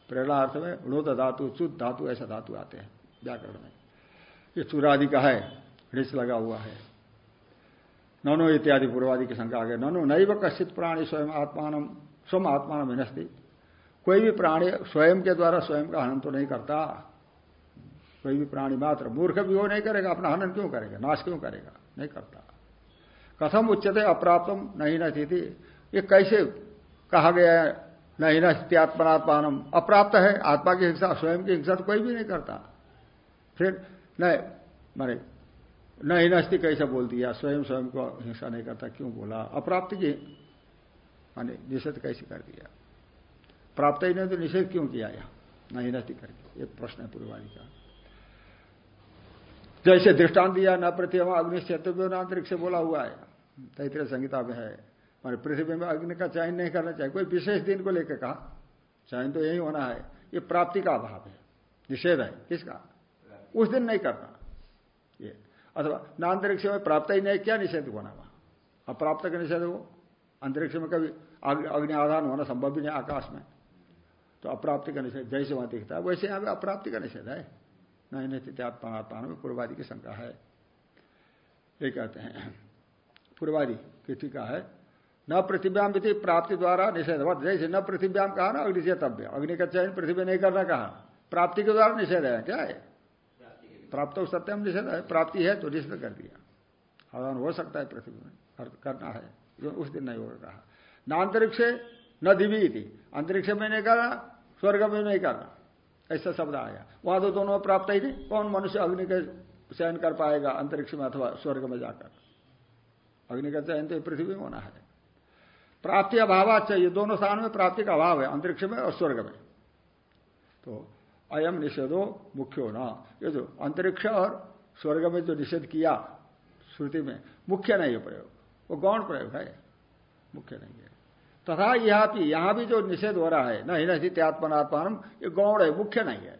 A: प्रेरणा अर्थ में ऋणोद धातु, चुद धातु ऐसा धातु आते हैं व्याकरण में। ये चूरादि का है ऋष लगा हुआ है। ननो इत्यादि पूर्वादि की शंका आ गए ननो नई व कश्चित प्राणी स्वयं आत्मान स्वयं आत्मान विनस्ती कोई भी प्राणी स्वयं के द्वारा स्वयं का हनन तो नहीं करता। कोई भी प्राणी मात्र मूर्ख भी वो नहीं करेगा, अपना हनन क्यों करेगा? नाश क्यों करेगा? नहीं करता। कथम उच्चते अप्राप्तम नहीं न थी ये कैसे कहा गया है? नहीं न स्थित्यात्मनात्मान अप्राप्त है, आत्मा की हिंसा, स्वयं की हिंसा तो कोई भी नहीं करता। फिर, नहीं मारे नहीं नस्ती कैसे बोल दिया स्वयं स्वयं को हिंसा नहीं करता, क्यों बोला? अप्राप्त की, माने निषेध कैसे कर दिया? प्राप्त ही नहीं तो निषेध क्यों किया यहाँ? नहीं नस्ती करके ये प्रश्न है पूर्वाणी का। जैसे दृष्टांत दिया, न पृथ्वी, अग्नि क्षेत्र अंतरिक्ष बोला हुआ है। तैतृय संहिता में है। मान पृथ्वी में अग्नि का चयन नहीं करना चाहिए। कोई विशेष दिन को लेकर कहा? चयन तो यही होना है। ये प्राप्ति का अभाव है। निषेध है। किसका? उस दिन नहीं करना। अथवा न अंतरिक्ष में प्राप्त ही नहीं क्या निषेध होना वहाँ अप्राप्त का निषेध हो अंतरिक्ष में कभी अग्नि आधान होना संभव भी नहीं आकाश में तो अप्राप्ति का निषेध, जैसे वहाँ दिखता है, वैसे यहाँ पर अप्राप्ति का निषेध है। नहीं नहीं आत्मा में पूर्वादि की शंका है। ये कहते हैं, पूर्वादि की टीका है, न पृथ्व्याम भी प्राप्ति द्वारा निषेध। जैसे न पृथ्व्याम कहा ना अग्नि चेतव्य अग्नि का चयन पृथ्वी नहीं करना कहा। प्राप्ति के द्वारा निषेध है, क्या है? प्राप्त हो सत्यम निषेध है प्राप्ति है तो निषेध कर दिया। आदान हो सकता है, पृथ्वी में करना है, जो उस दिन नहीं होगा कहा न अंतरिक्ष, न दिवी थी अंतरिक्ष में नहीं करना स्वर्ग में नहीं करना ऐसा शब्द आया। वहाँ तो दोनों प्राप्त ही नहीं कौन मनुष्य अग्नि के चयन कर पाएगा अंतरिक्ष में अथवा स्वर्ग में जाकर? अग्नि का चयन तो पृथ्वी में होना है। प्राप्ति अभाव चाहिए। दोनों स्थान में प्राप्ति का अभाव है, अंतरिक्ष में और स्वर्ग में। तो अयम निषेधो मुख्य होना ये जो अंतरिक्ष और स्वर्ग में जो निषेध किया श्रुति में, मुख्य नहीं है प्रयोग। वो गौण प्रयोग है। मुख्य नहीं है। तथा यह भी यहाँ भी जो निषेध हो रहा है नहीं नहीं त्यात्मनात्मान, ये गौण है, मुख्य नहीं है।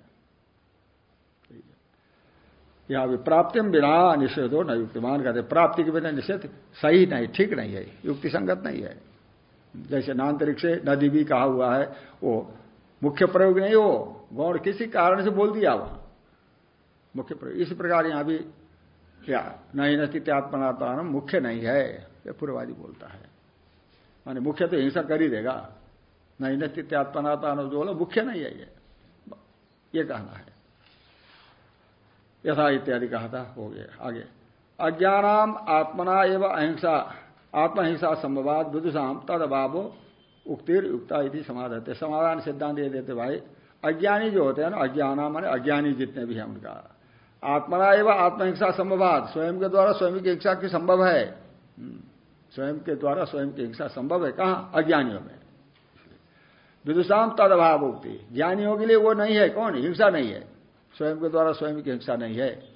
A: यहाँ भी प्राप्ति बिना निषेध हो न युक्तिमान कहते प्राप्ति के बिना निषेध सही नहीं, ठीक नहीं है युक्ति संगत नहीं है। जैसे नान्तरिक्ष नदी भी कहा हुआ है, वो मुख्य प्रयोग नहीं हो। गौण किसी कारण से बोल दिया वहाँ। मुख्य प्रयोग, इस प्रकार यहाँ भी क्या? नहीं नस्तित्वात्मनात्मान मुख्य नहीं है, ये पूर्ववादी बोलता है। माने मुख्य तो हिंसा कर ही देगा। नहीं नस्तित्वात्मनात्मान जो बोला, मुख्य नहीं है ये। ये कहना है। यथा इत्यादि कहा था, हो गया। आगे। अज्ञानाम आत्मना एवं अहिंसा। आत्महिंसा संभवाद विदुषाम तद अभावो उक्तिर युक्ता यदि समाधान समाधान सिद्धांत ये देते भाई अज्ञानी जो होते हैं ना अज्ञाना माने अज्ञानी जितने भी हैं उनका। आत्मना एवं आत्महिंसा संभवाद स्वयं के द्वारा स्वयं की इच्छा की संभव है? हम्म, स्वयं के द्वारा स्वयं की हिंसा संभव है कहा? अज्ञानियों में। विदुषाम तद अभाव उक्ति ज्ञानियों के लिए वो नहीं है कौन? हिंसा नहीं है। स्वयं के द्वारा स्वयं की हिंसा नहीं है।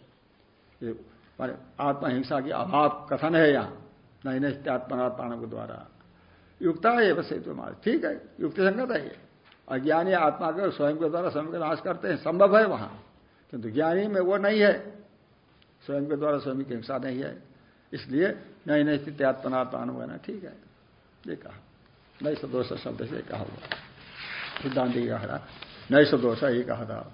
A: आत्महिंसा की अभाव कथन है यहाँ। नहीं नहीं आत्मनात्मा के द्वारा। युक्ता है, बस तो ठीक है, युक्ति संगत है ये। अज्ञानी आत्मा के स्वयं के द्वारा, स्वयं का नाश करते हैं, संभव है वहाँ। किंतु ज्ञानी में वो नहीं है। स्वयं के द्वारा, स्वयं की हिंसा नहीं है। इसलिए नहीं नहीं स्थिति आत्मनात्मा ठीक है। ये कहा। नहीं सदोष शब्द से कहा हुआ। सिद्धांत ही कहा नहीं सदोष ये कहा था।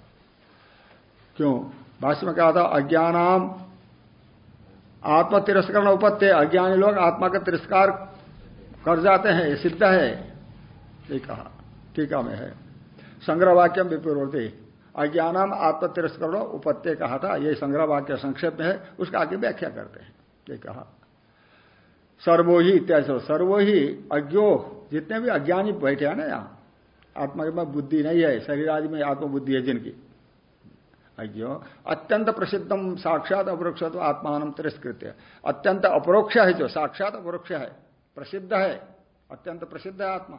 A: क्यों? भाष्य में कहा था, अज्ञानाम आत्म तिरस्करण उपत्य अज्ञानी लोग आत्मा का तिरस्कार कर जाते हैं, ये सिद्ध है। ये कहा, टीका में है। संग्रह वाक्यम विपुरोधि अज्ञानम आत्म तिरस्करण उपत्य कहा था, ये संग्रह वाक्य संक्षेप में है, उसका आगे व्याख्या करते हैं। ये कहा सर्वो ही इत्यादि सर्वो ही अज्ञो, जितने भी अज्ञानी बैठे हैं ना यहाँ आत्मा में बुद्धि नहीं है, शरीर आदि में आत्मबुद्धि है जिनकी। अज्ञो, अत्यंत प्रसिद्धम साक्षात अपरोक्ष तो आत्मान तिरस्कृत्य। अत्यंत अपरोक्ष है जो, साक्षात अपरोक्ष है। प्रसिद्ध है, अत्यंत प्रसिद्ध है आत्मा।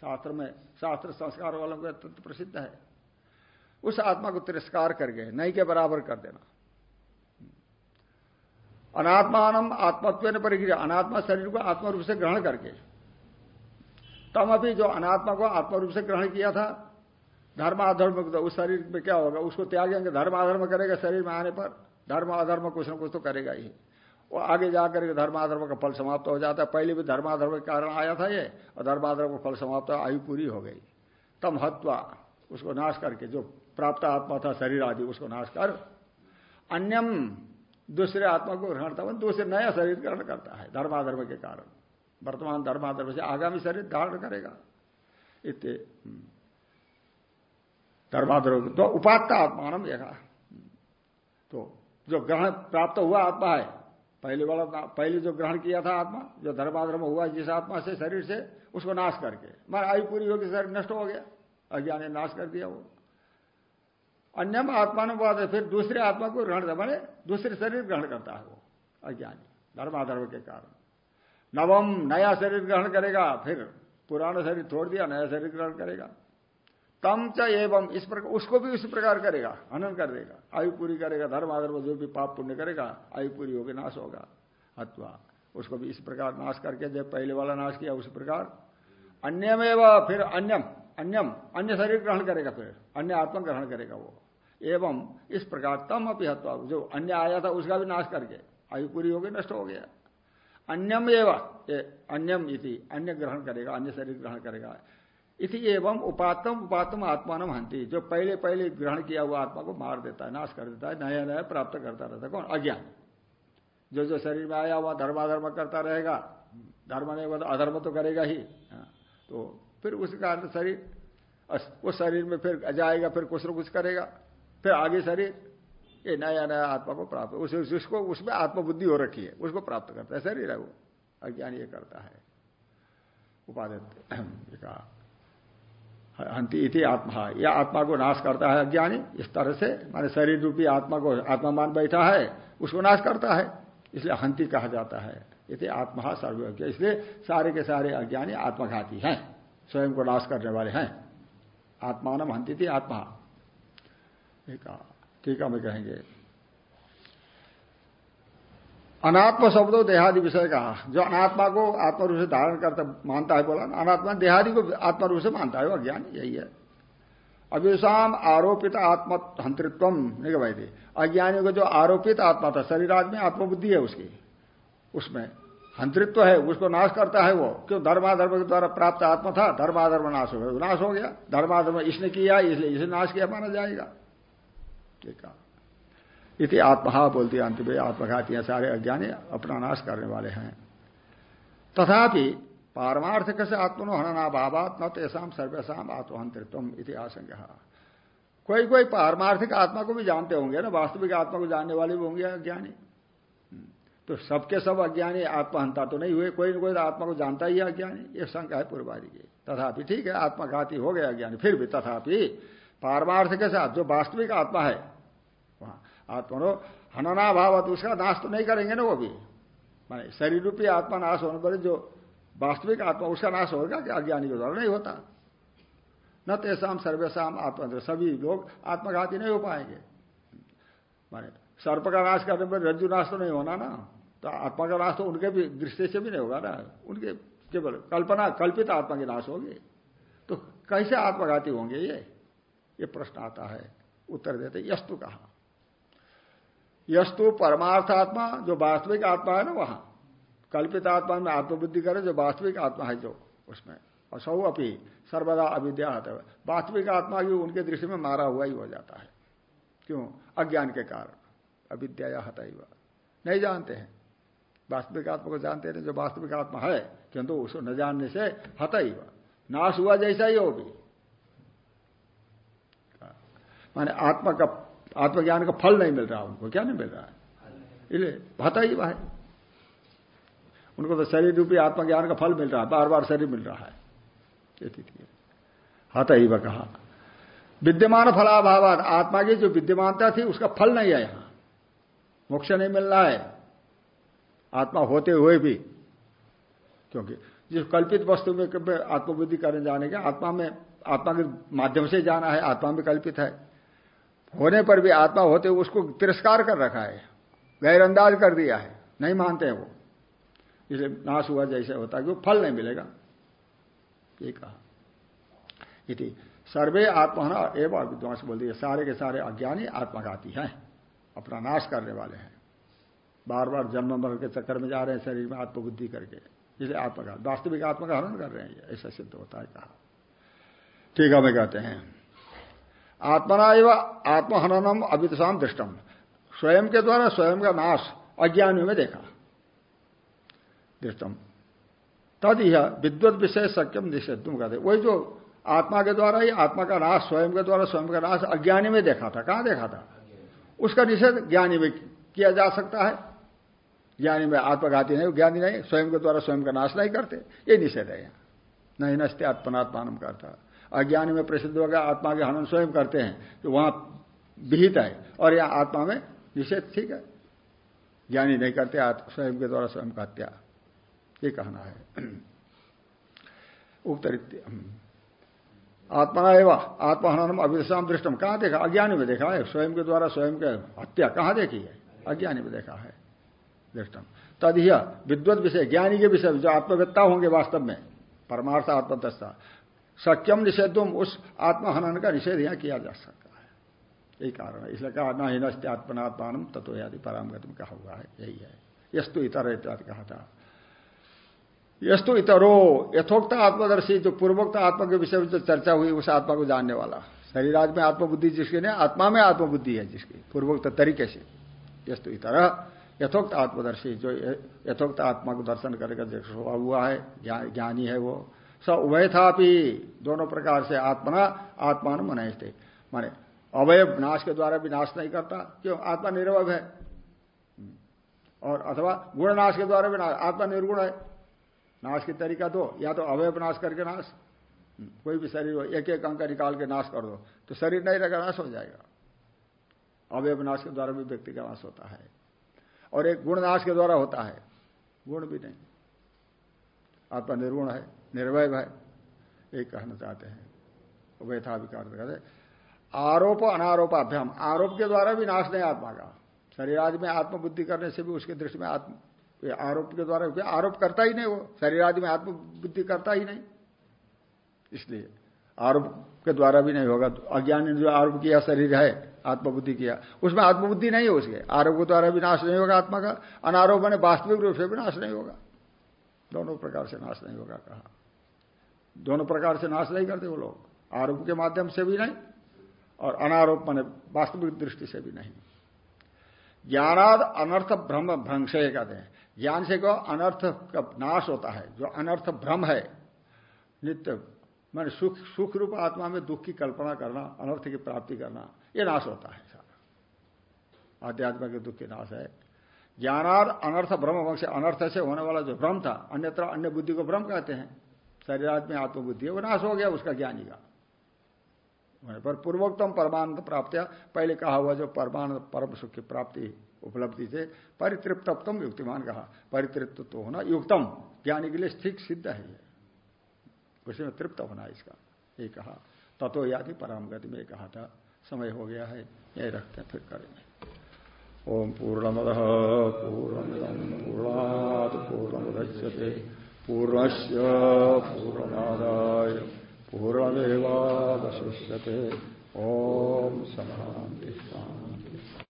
A: शास्त्र में, शास्त्र संस्कार वालों को अत्यंत प्रसिद्ध है। उस आत्मा को तिरस्कार करके नहीं के बराबर कर देना। अनात्मान आत्मत्व परिक्रिया, अनात्मा शरीर को आत्मा रूप से ग्रहण करके। तम अभी जो अनात्मा को आत्मा रूप से ग्रहण किया था, धर्म अधर्म तो उस शरीर में क्या होगा, उसको त्यागेंगे, धर्म अधर्म करेगा शरीर में आने पर, धर्म अधर्म कुछ ना कुछ तो करेगा ही। वो आगे जाकर के धर्माधर्म का फल समाप्त हो जाता है। पहले भी धर्माधर्म के कारण आया था ये, और धर्माधर्म का फल समाप्त आयु पूरी हो गई। तम हत्वा, उसको नाश करके, जो प्राप्त आत्मा था, शरीर आदि, उसको नाश कर। अन्यम, दूसरे आत्मा को ग्रहण था दूसरे नया शरीर ग्रहण करता है, धर्माधर्म के कारण। वर्तमान धर्माधर्म से आगामी शरीर धारण करेगा। इतने हम्म। धर्माधर्म तो उपात्ता आत्मा देखा तो जो ग्रहण प्राप्त हुआ आत्मा है पहले वाला पहले जो ग्रहण किया था आत्मा, जो धर्माधर्म हुआ, जिस आत्मा से, शरीर से, उसको नाश करके। मार आयु पूरी होगी, शरीर नष्ट हो गया। अज्ञान ने नाश कर दिया वो। अन्यम आत्मा ने है फिर दूसरे आत्मा को ग्रहण मैंने दूसरे शरीर ग्रहण करता है वो, अज्ञानी धर्माधर्म के कारण। नवम, नया शरीर ग्रहण करेगा, फिर पुराना शरीर छोड़ दिया, नया शरीर ग्रहण करेगा। तम च एवं इस प्रकार, उसको भी उसी प्रकार करेगा, हनन कर देगा। आयु पूरी करेगा, धर्म आदर जो भी पाप पुण्य करेगा, आयु पूरी होगी नाश होगा। अथवा उसको भी इस प्रकार नाश करके, जब पहले वाला नाश किया, उसी प्रकार। अन्यमेव फिर अन्यम अन्यम, अन्य शरीर ग्रहण करेगा फिर, अन्य आत्मा ग्रहण करेगा वो। एवं इस प्रकार तम अपनी हत्वा, जो अन्य आया था, उसका भी नाश करके, आयु पूरी हो गई नष्ट हो गया। अन्यम एवं अन्यम इति, अन्य ग्रहण करेगा, अन्य शरीर ग्रहण करेगा। इति एवं उपातम उपातम आत्मान हंती जो पहले पहले ग्रहण किया हुआ आत्मा को मार देता है नाश कर देता है नया नया प्राप्त करता रहता है। कौन? अज्ञान। जो जो शरीर में आया हुआ धर्माधर्म करता रहेगा धर्म नहीं हुआ तो अधर्म तो करेगा ही। हाँ, तो फिर उस कारण शरीर उस शरीर में फिर जाएगा फिर कुछ न कुछ करेगा। फिर आगे शरीर ये नया नया आत्मा को प्राप्त उस, उसको उसमें आत्मबुद्धि हो रखी है उसको प्राप्त करता है। शरीर है वो। अज्ञान ये करता है। उपादित्य कहा। हंति इति आत्मा यह आत्मा को नाश करता है अज्ञानी, इस तरह से, माने शरीर रूपी आत्मा को आत्मा मान बैठा है, उसको नाश करता है। इसलिए हंति कहा जाता है। इति आत्मा सर्वज्ञ। इसलिए सारे के सारे अज्ञानी आत्मघाती हैं, स्वयं को नाश करने वाले हैं। आत्मान हंति थी आत्मा ठीक है मैं कहेंगे। अनात्म शब्दों देहादि विषय कहा। जो अनात्मा को आत्मा रूप से धारण करता मानता है बोला अनात्मा देहादि को आत्मा रूप से मानता है, वो अज्ञान यही है। अभिशाम आरोपित आत्म हंतृत्व नहीं भाई थी अज्ञानी को जो आरोपित आत्मा था, शरीर आदमी आत्मबुद्धि है उसकी। उसमें हंतृत्व है, उसको नाश करता है वो। क्यों? धर्माधर्म के द्वारा प्राप्त आत्मा था, धर्माधर्म नाश हो गया। नाश हो गया। धर्माधर्म इसने किया, इसलिए इसे नाश किया, माना जाएगा। ठीक है इति आत्मा बोलती अंत में आत्मघाती सारे अज्ञानी अपना नाश करने वाले हैं। तथापि पारमार्थिक से आत्मनो हनना भावात न तेसाम सर्वेशम आत्महंतृत्व इति आशंका। कोई कोई पारमार्थिक आत्मा को भी जानते होंगे ना, वास्तविक आत्मा को जानने वाले भी होंगे अज्ञानी। तो सबके सब अज्ञानी आत्महंता तो नहीं हुए, कोई ना कोई आत्मा को जानता ही अज्ञानी, ये शंका है पूर्वादि की। तथापि ठीक है, आत्मघाती हो गया अज्ञानी, फिर भी तथापि पारमार्थिक साथ जो वास्तविक आत्मा है, वहाँ आत्मा हनना भाव तो उसका नाश तो नहीं करेंगे ना वो भी। माने शरीर रूपी आत्मा नाश होने पर जो वास्तविक आत्मा उसका नाश होगा क्या अज्ञानी के द्वारा नहीं होता। न तेसाम सर्वेशम आत्मा सभी लोग आत्मघाती नहीं हो पाएँगे। माने सर्प का नाश करने पर रज्जु नाश तो नहीं होना ना। तो आत्मा का नाश तो उनके भी, दृष्टि से भी नहीं होगा ना। उनके केवल कल्पना, कल्पित आत्मा के नाश होगी। तो कैसे आत्मघाती होंगे ये? ये प्रश्न आता है। उत्तर देते यस्तु कहा। यस्तु परमार्थ आत्मा जो वास्तविक आत्मा है ना वहाँ। कल्पित आत्मा में आत्मबुद्धि करे, जो वास्तविक आत्मा है जो उसमें। और सौ अपनी सर्वदा अविद्या है वास्तविक आत्मा भी उनके दृष्टि में मारा हुआ ही हो जाता है। क्यों? अज्ञान के कारण। अविद्या या हता ही नहीं जानते हैं। वास्तविक आत्मा को जानते हैं, जो वास्तविक आत्मा है, किंतु उसको न जानने से हता ही नाश हुआ जैसा ही हो भी। माने आत्मा का आत्मज्ञान का फल नहीं मिल रहा उनको, क्या नहीं मिल रहा है? इसलिए हता ही है। उनको तो शरीर रूपी आत्मज्ञान का फल मिल रहा है बार बार शरीर मिल रहा है। हत ही वह कहा। विद्यमान फलाभाव आत्मा की जो विद्यमानता थी, उसका फल नहीं है यहाँ। मोक्ष नहीं मिल रहा है। आत्मा होते हुए भी, क्योंकि जिस कल्पित वस्तु में आत्मबुद्धि करने जाने के, आत्मा में, आत्मा के माध्यम से जाना है, आत्मा में कल्पित है। होने पर भी आत्मा होते हुए उसको तिरस्कार कर रखा है। गैरअंदाज कर दिया है। नहीं मानते हैं वो। इसलिए नाश हुआ जैसे होता है कि वो फल नहीं मिलेगा। ये कहा। इति, सर्वे आत्मा एवं विद्वांस बोल दिए सारे के सारे अज्ञानी आत्मघाती हैं। अपना नाश करने वाले हैं। बार बार जन्म मरण के चक्कर में जा रहे हैं शरीर में आत्मबुद्धि करके। इसलिए आत्मघात, वास्तविक आत्मा का हरण कर रहे हैं। ऐसा सिद्ध होता है कहा। ठीक है मैं कहते हैं। आत्मना एवं आत्महननम अविदसाम दृष्टम। स्वयं के द्वारा स्वयं का नाश अज्ञानी में देखा। दृष्टम। तद यह विद्वत विषय सक्यम निषेध तुम कहते। वही जो आत्मा के द्वारा ही आत्मा का नाश, स्वयं के द्वारा स्वयं का नाश अज्ञानी में देखा था। कहाँ देखा था? उसका निषेध ज्ञानी में किया जा सकता है। ज्ञानी में आत्मघाती नहीं, ज्ञानी नहीं। स्वयं के द्वारा स्वयं का नाश नहीं करते। ये निषेध है यहाँ। नहीं नस्ते आत्मनात्मान करता अज्ञानी में प्रसिद्ध होगा आत्मा के हनन स्वयं करते हैं तो वहाँ विहित है। और यहाँ आत्मा में निषेध ठीक है, ज्ञानी नहीं करते स्वयं के द्वारा स्वयं का हत्या ये कहना है। उक्त आत्मा एवं, आत्महननम अविदशाम दृष्टम। कहाँ देखा? अज्ञानी में देखा है। स्वयं के द्वारा स्वयं के हत्या कहाँ देखी है? अज्ञानी में देखा है। दृष्टम। तद ही विद्वत विषय, ज्ञानी के विषय, जो आत्मवेत्ता होंगे वास्तव में, परमार्थ आत्मदस्ता सक्यम निषेधुम, उस आत्महनन का निषेध यहाँ किया जा सकता है। यही कारण है। इसलिए कहा, न हिनस्ते आत्मनात्मान तत्व आदि परामगत में कहा हुआ है। यही है। यस्तु इतर इत्यादि कहा था। यस्तु इतरो, यथोक्त आत्मदर्शी, जो पूर्वोक्त आत्मा के विषय में जो चर्चा हुई, उस आत्मा को जानने वाला। शरीर आज में आत्मबुद्धि जिसकी नहीं, आत्मा में आत्मबुद्धि है जिसकी, पूर्वोक्त तरीके से। यस्तु इतर, यथोक्त आत्मदर्शी, जो यथोक्त आत्मा को दर्शन करके जो हुआ है ज्ञानी है वो स उभय था दोनों प्रकार से आत्मना आत्मा मनाए थे माने अवयव नाश के द्वारा भी नाश नहीं करता, क्यों? आत्मा निर्वय है। और अथवा गुण नाश के द्वारा भी नाश, आत्मा निर्गुण है। नाश की तरीका दो, या तो अवयव नाश करके नाश, कोई भी शरीर हो एक एक अंक निकाल के नाश कर दो तो शरीर नहीं रहेगा, नाश हो जाएगा। अवयव नाश के द्वारा भी व्यक्ति का नाश होता है। और एक गुण नाश के द्वारा होता है, गुण भी नहीं। आत्मा निर्गुण है। निर्वय है एक कहना चाहते हैं। वैथा विकार आरोप अनारोपाभ्याम आरोप के द्वारा भी नाश नहीं आत्मा का शरीर आदि में आत्मबुद्धि करने से भी उसके दृष्टि में आत्म आरोप के द्वारा आरोप करता ही नहीं वो, शरीर आदि में आत्मबुद्धि करता ही नहीं। इसलिए आरोप के द्वारा भी नहीं होगा, अज्ञान ने जो आरोप किया, शरीर है, आत्मबुद्धि किया, उसमें आत्मबुद्धि नहीं है उसके। आरोप के द्वारा भी नाश नहीं होगा आत्मा का, अनारोप ने वास्तविक रूप से भी नाश नहीं होगा। दोनों प्रकार से नाश नहीं होगा कहा। दोनों प्रकार से नाश नहीं करते वो लोग। आरोप के माध्यम से भी नहीं और अनारोप माने वास्तविक दृष्टि से भी नहीं। ज्ञानाद अनर्थ भ्रम भ्रंशय कहते हैं। ज्ञान से कहो अनर्थ का नाश होता है। जो अनर्थ भ्रम है, नित्य, मैंने सुख सुख रूप आत्मा में दुख की कल्पना करना, अनर्थ की प्राप्ति करना, ये नाश होता है सारा। आध्यात्म के दुख के नाश है। ज्ञानार अनर्थ भ्रम, वंश अनर्थ से होने वाला जो भ्रम था, अन्यत्र अन्य बुद्धि को भ्रम कहते हैं। शरीरात में आत्मबुद्धि है, वो नाश हो गया, उसका ज्ञानी का पर पूर्वोत्तम परमानंद प्राप्त पहले कहा हुआ जो परमानंद परम सुख की प्राप्ति उपलब्धि से परितृप्तम युक्तिमान कहा। परितृप्त तो होना युक्तम, ज्ञानी के लिए ठीक सिद्ध है। ये उसी में तृप्त होना इसका। ये कहा तत्व यादि पराम गति में कहा था, समय हो गया है, यही रखते हैं, फिर करेंगे। ओम पूर्णमद पूर्णमिदम पूर्णात पूर्णमुदच्यते। पूर्णस्य पूर्णमादाय पूर्णमेवावशिष्यते। ॐ शांति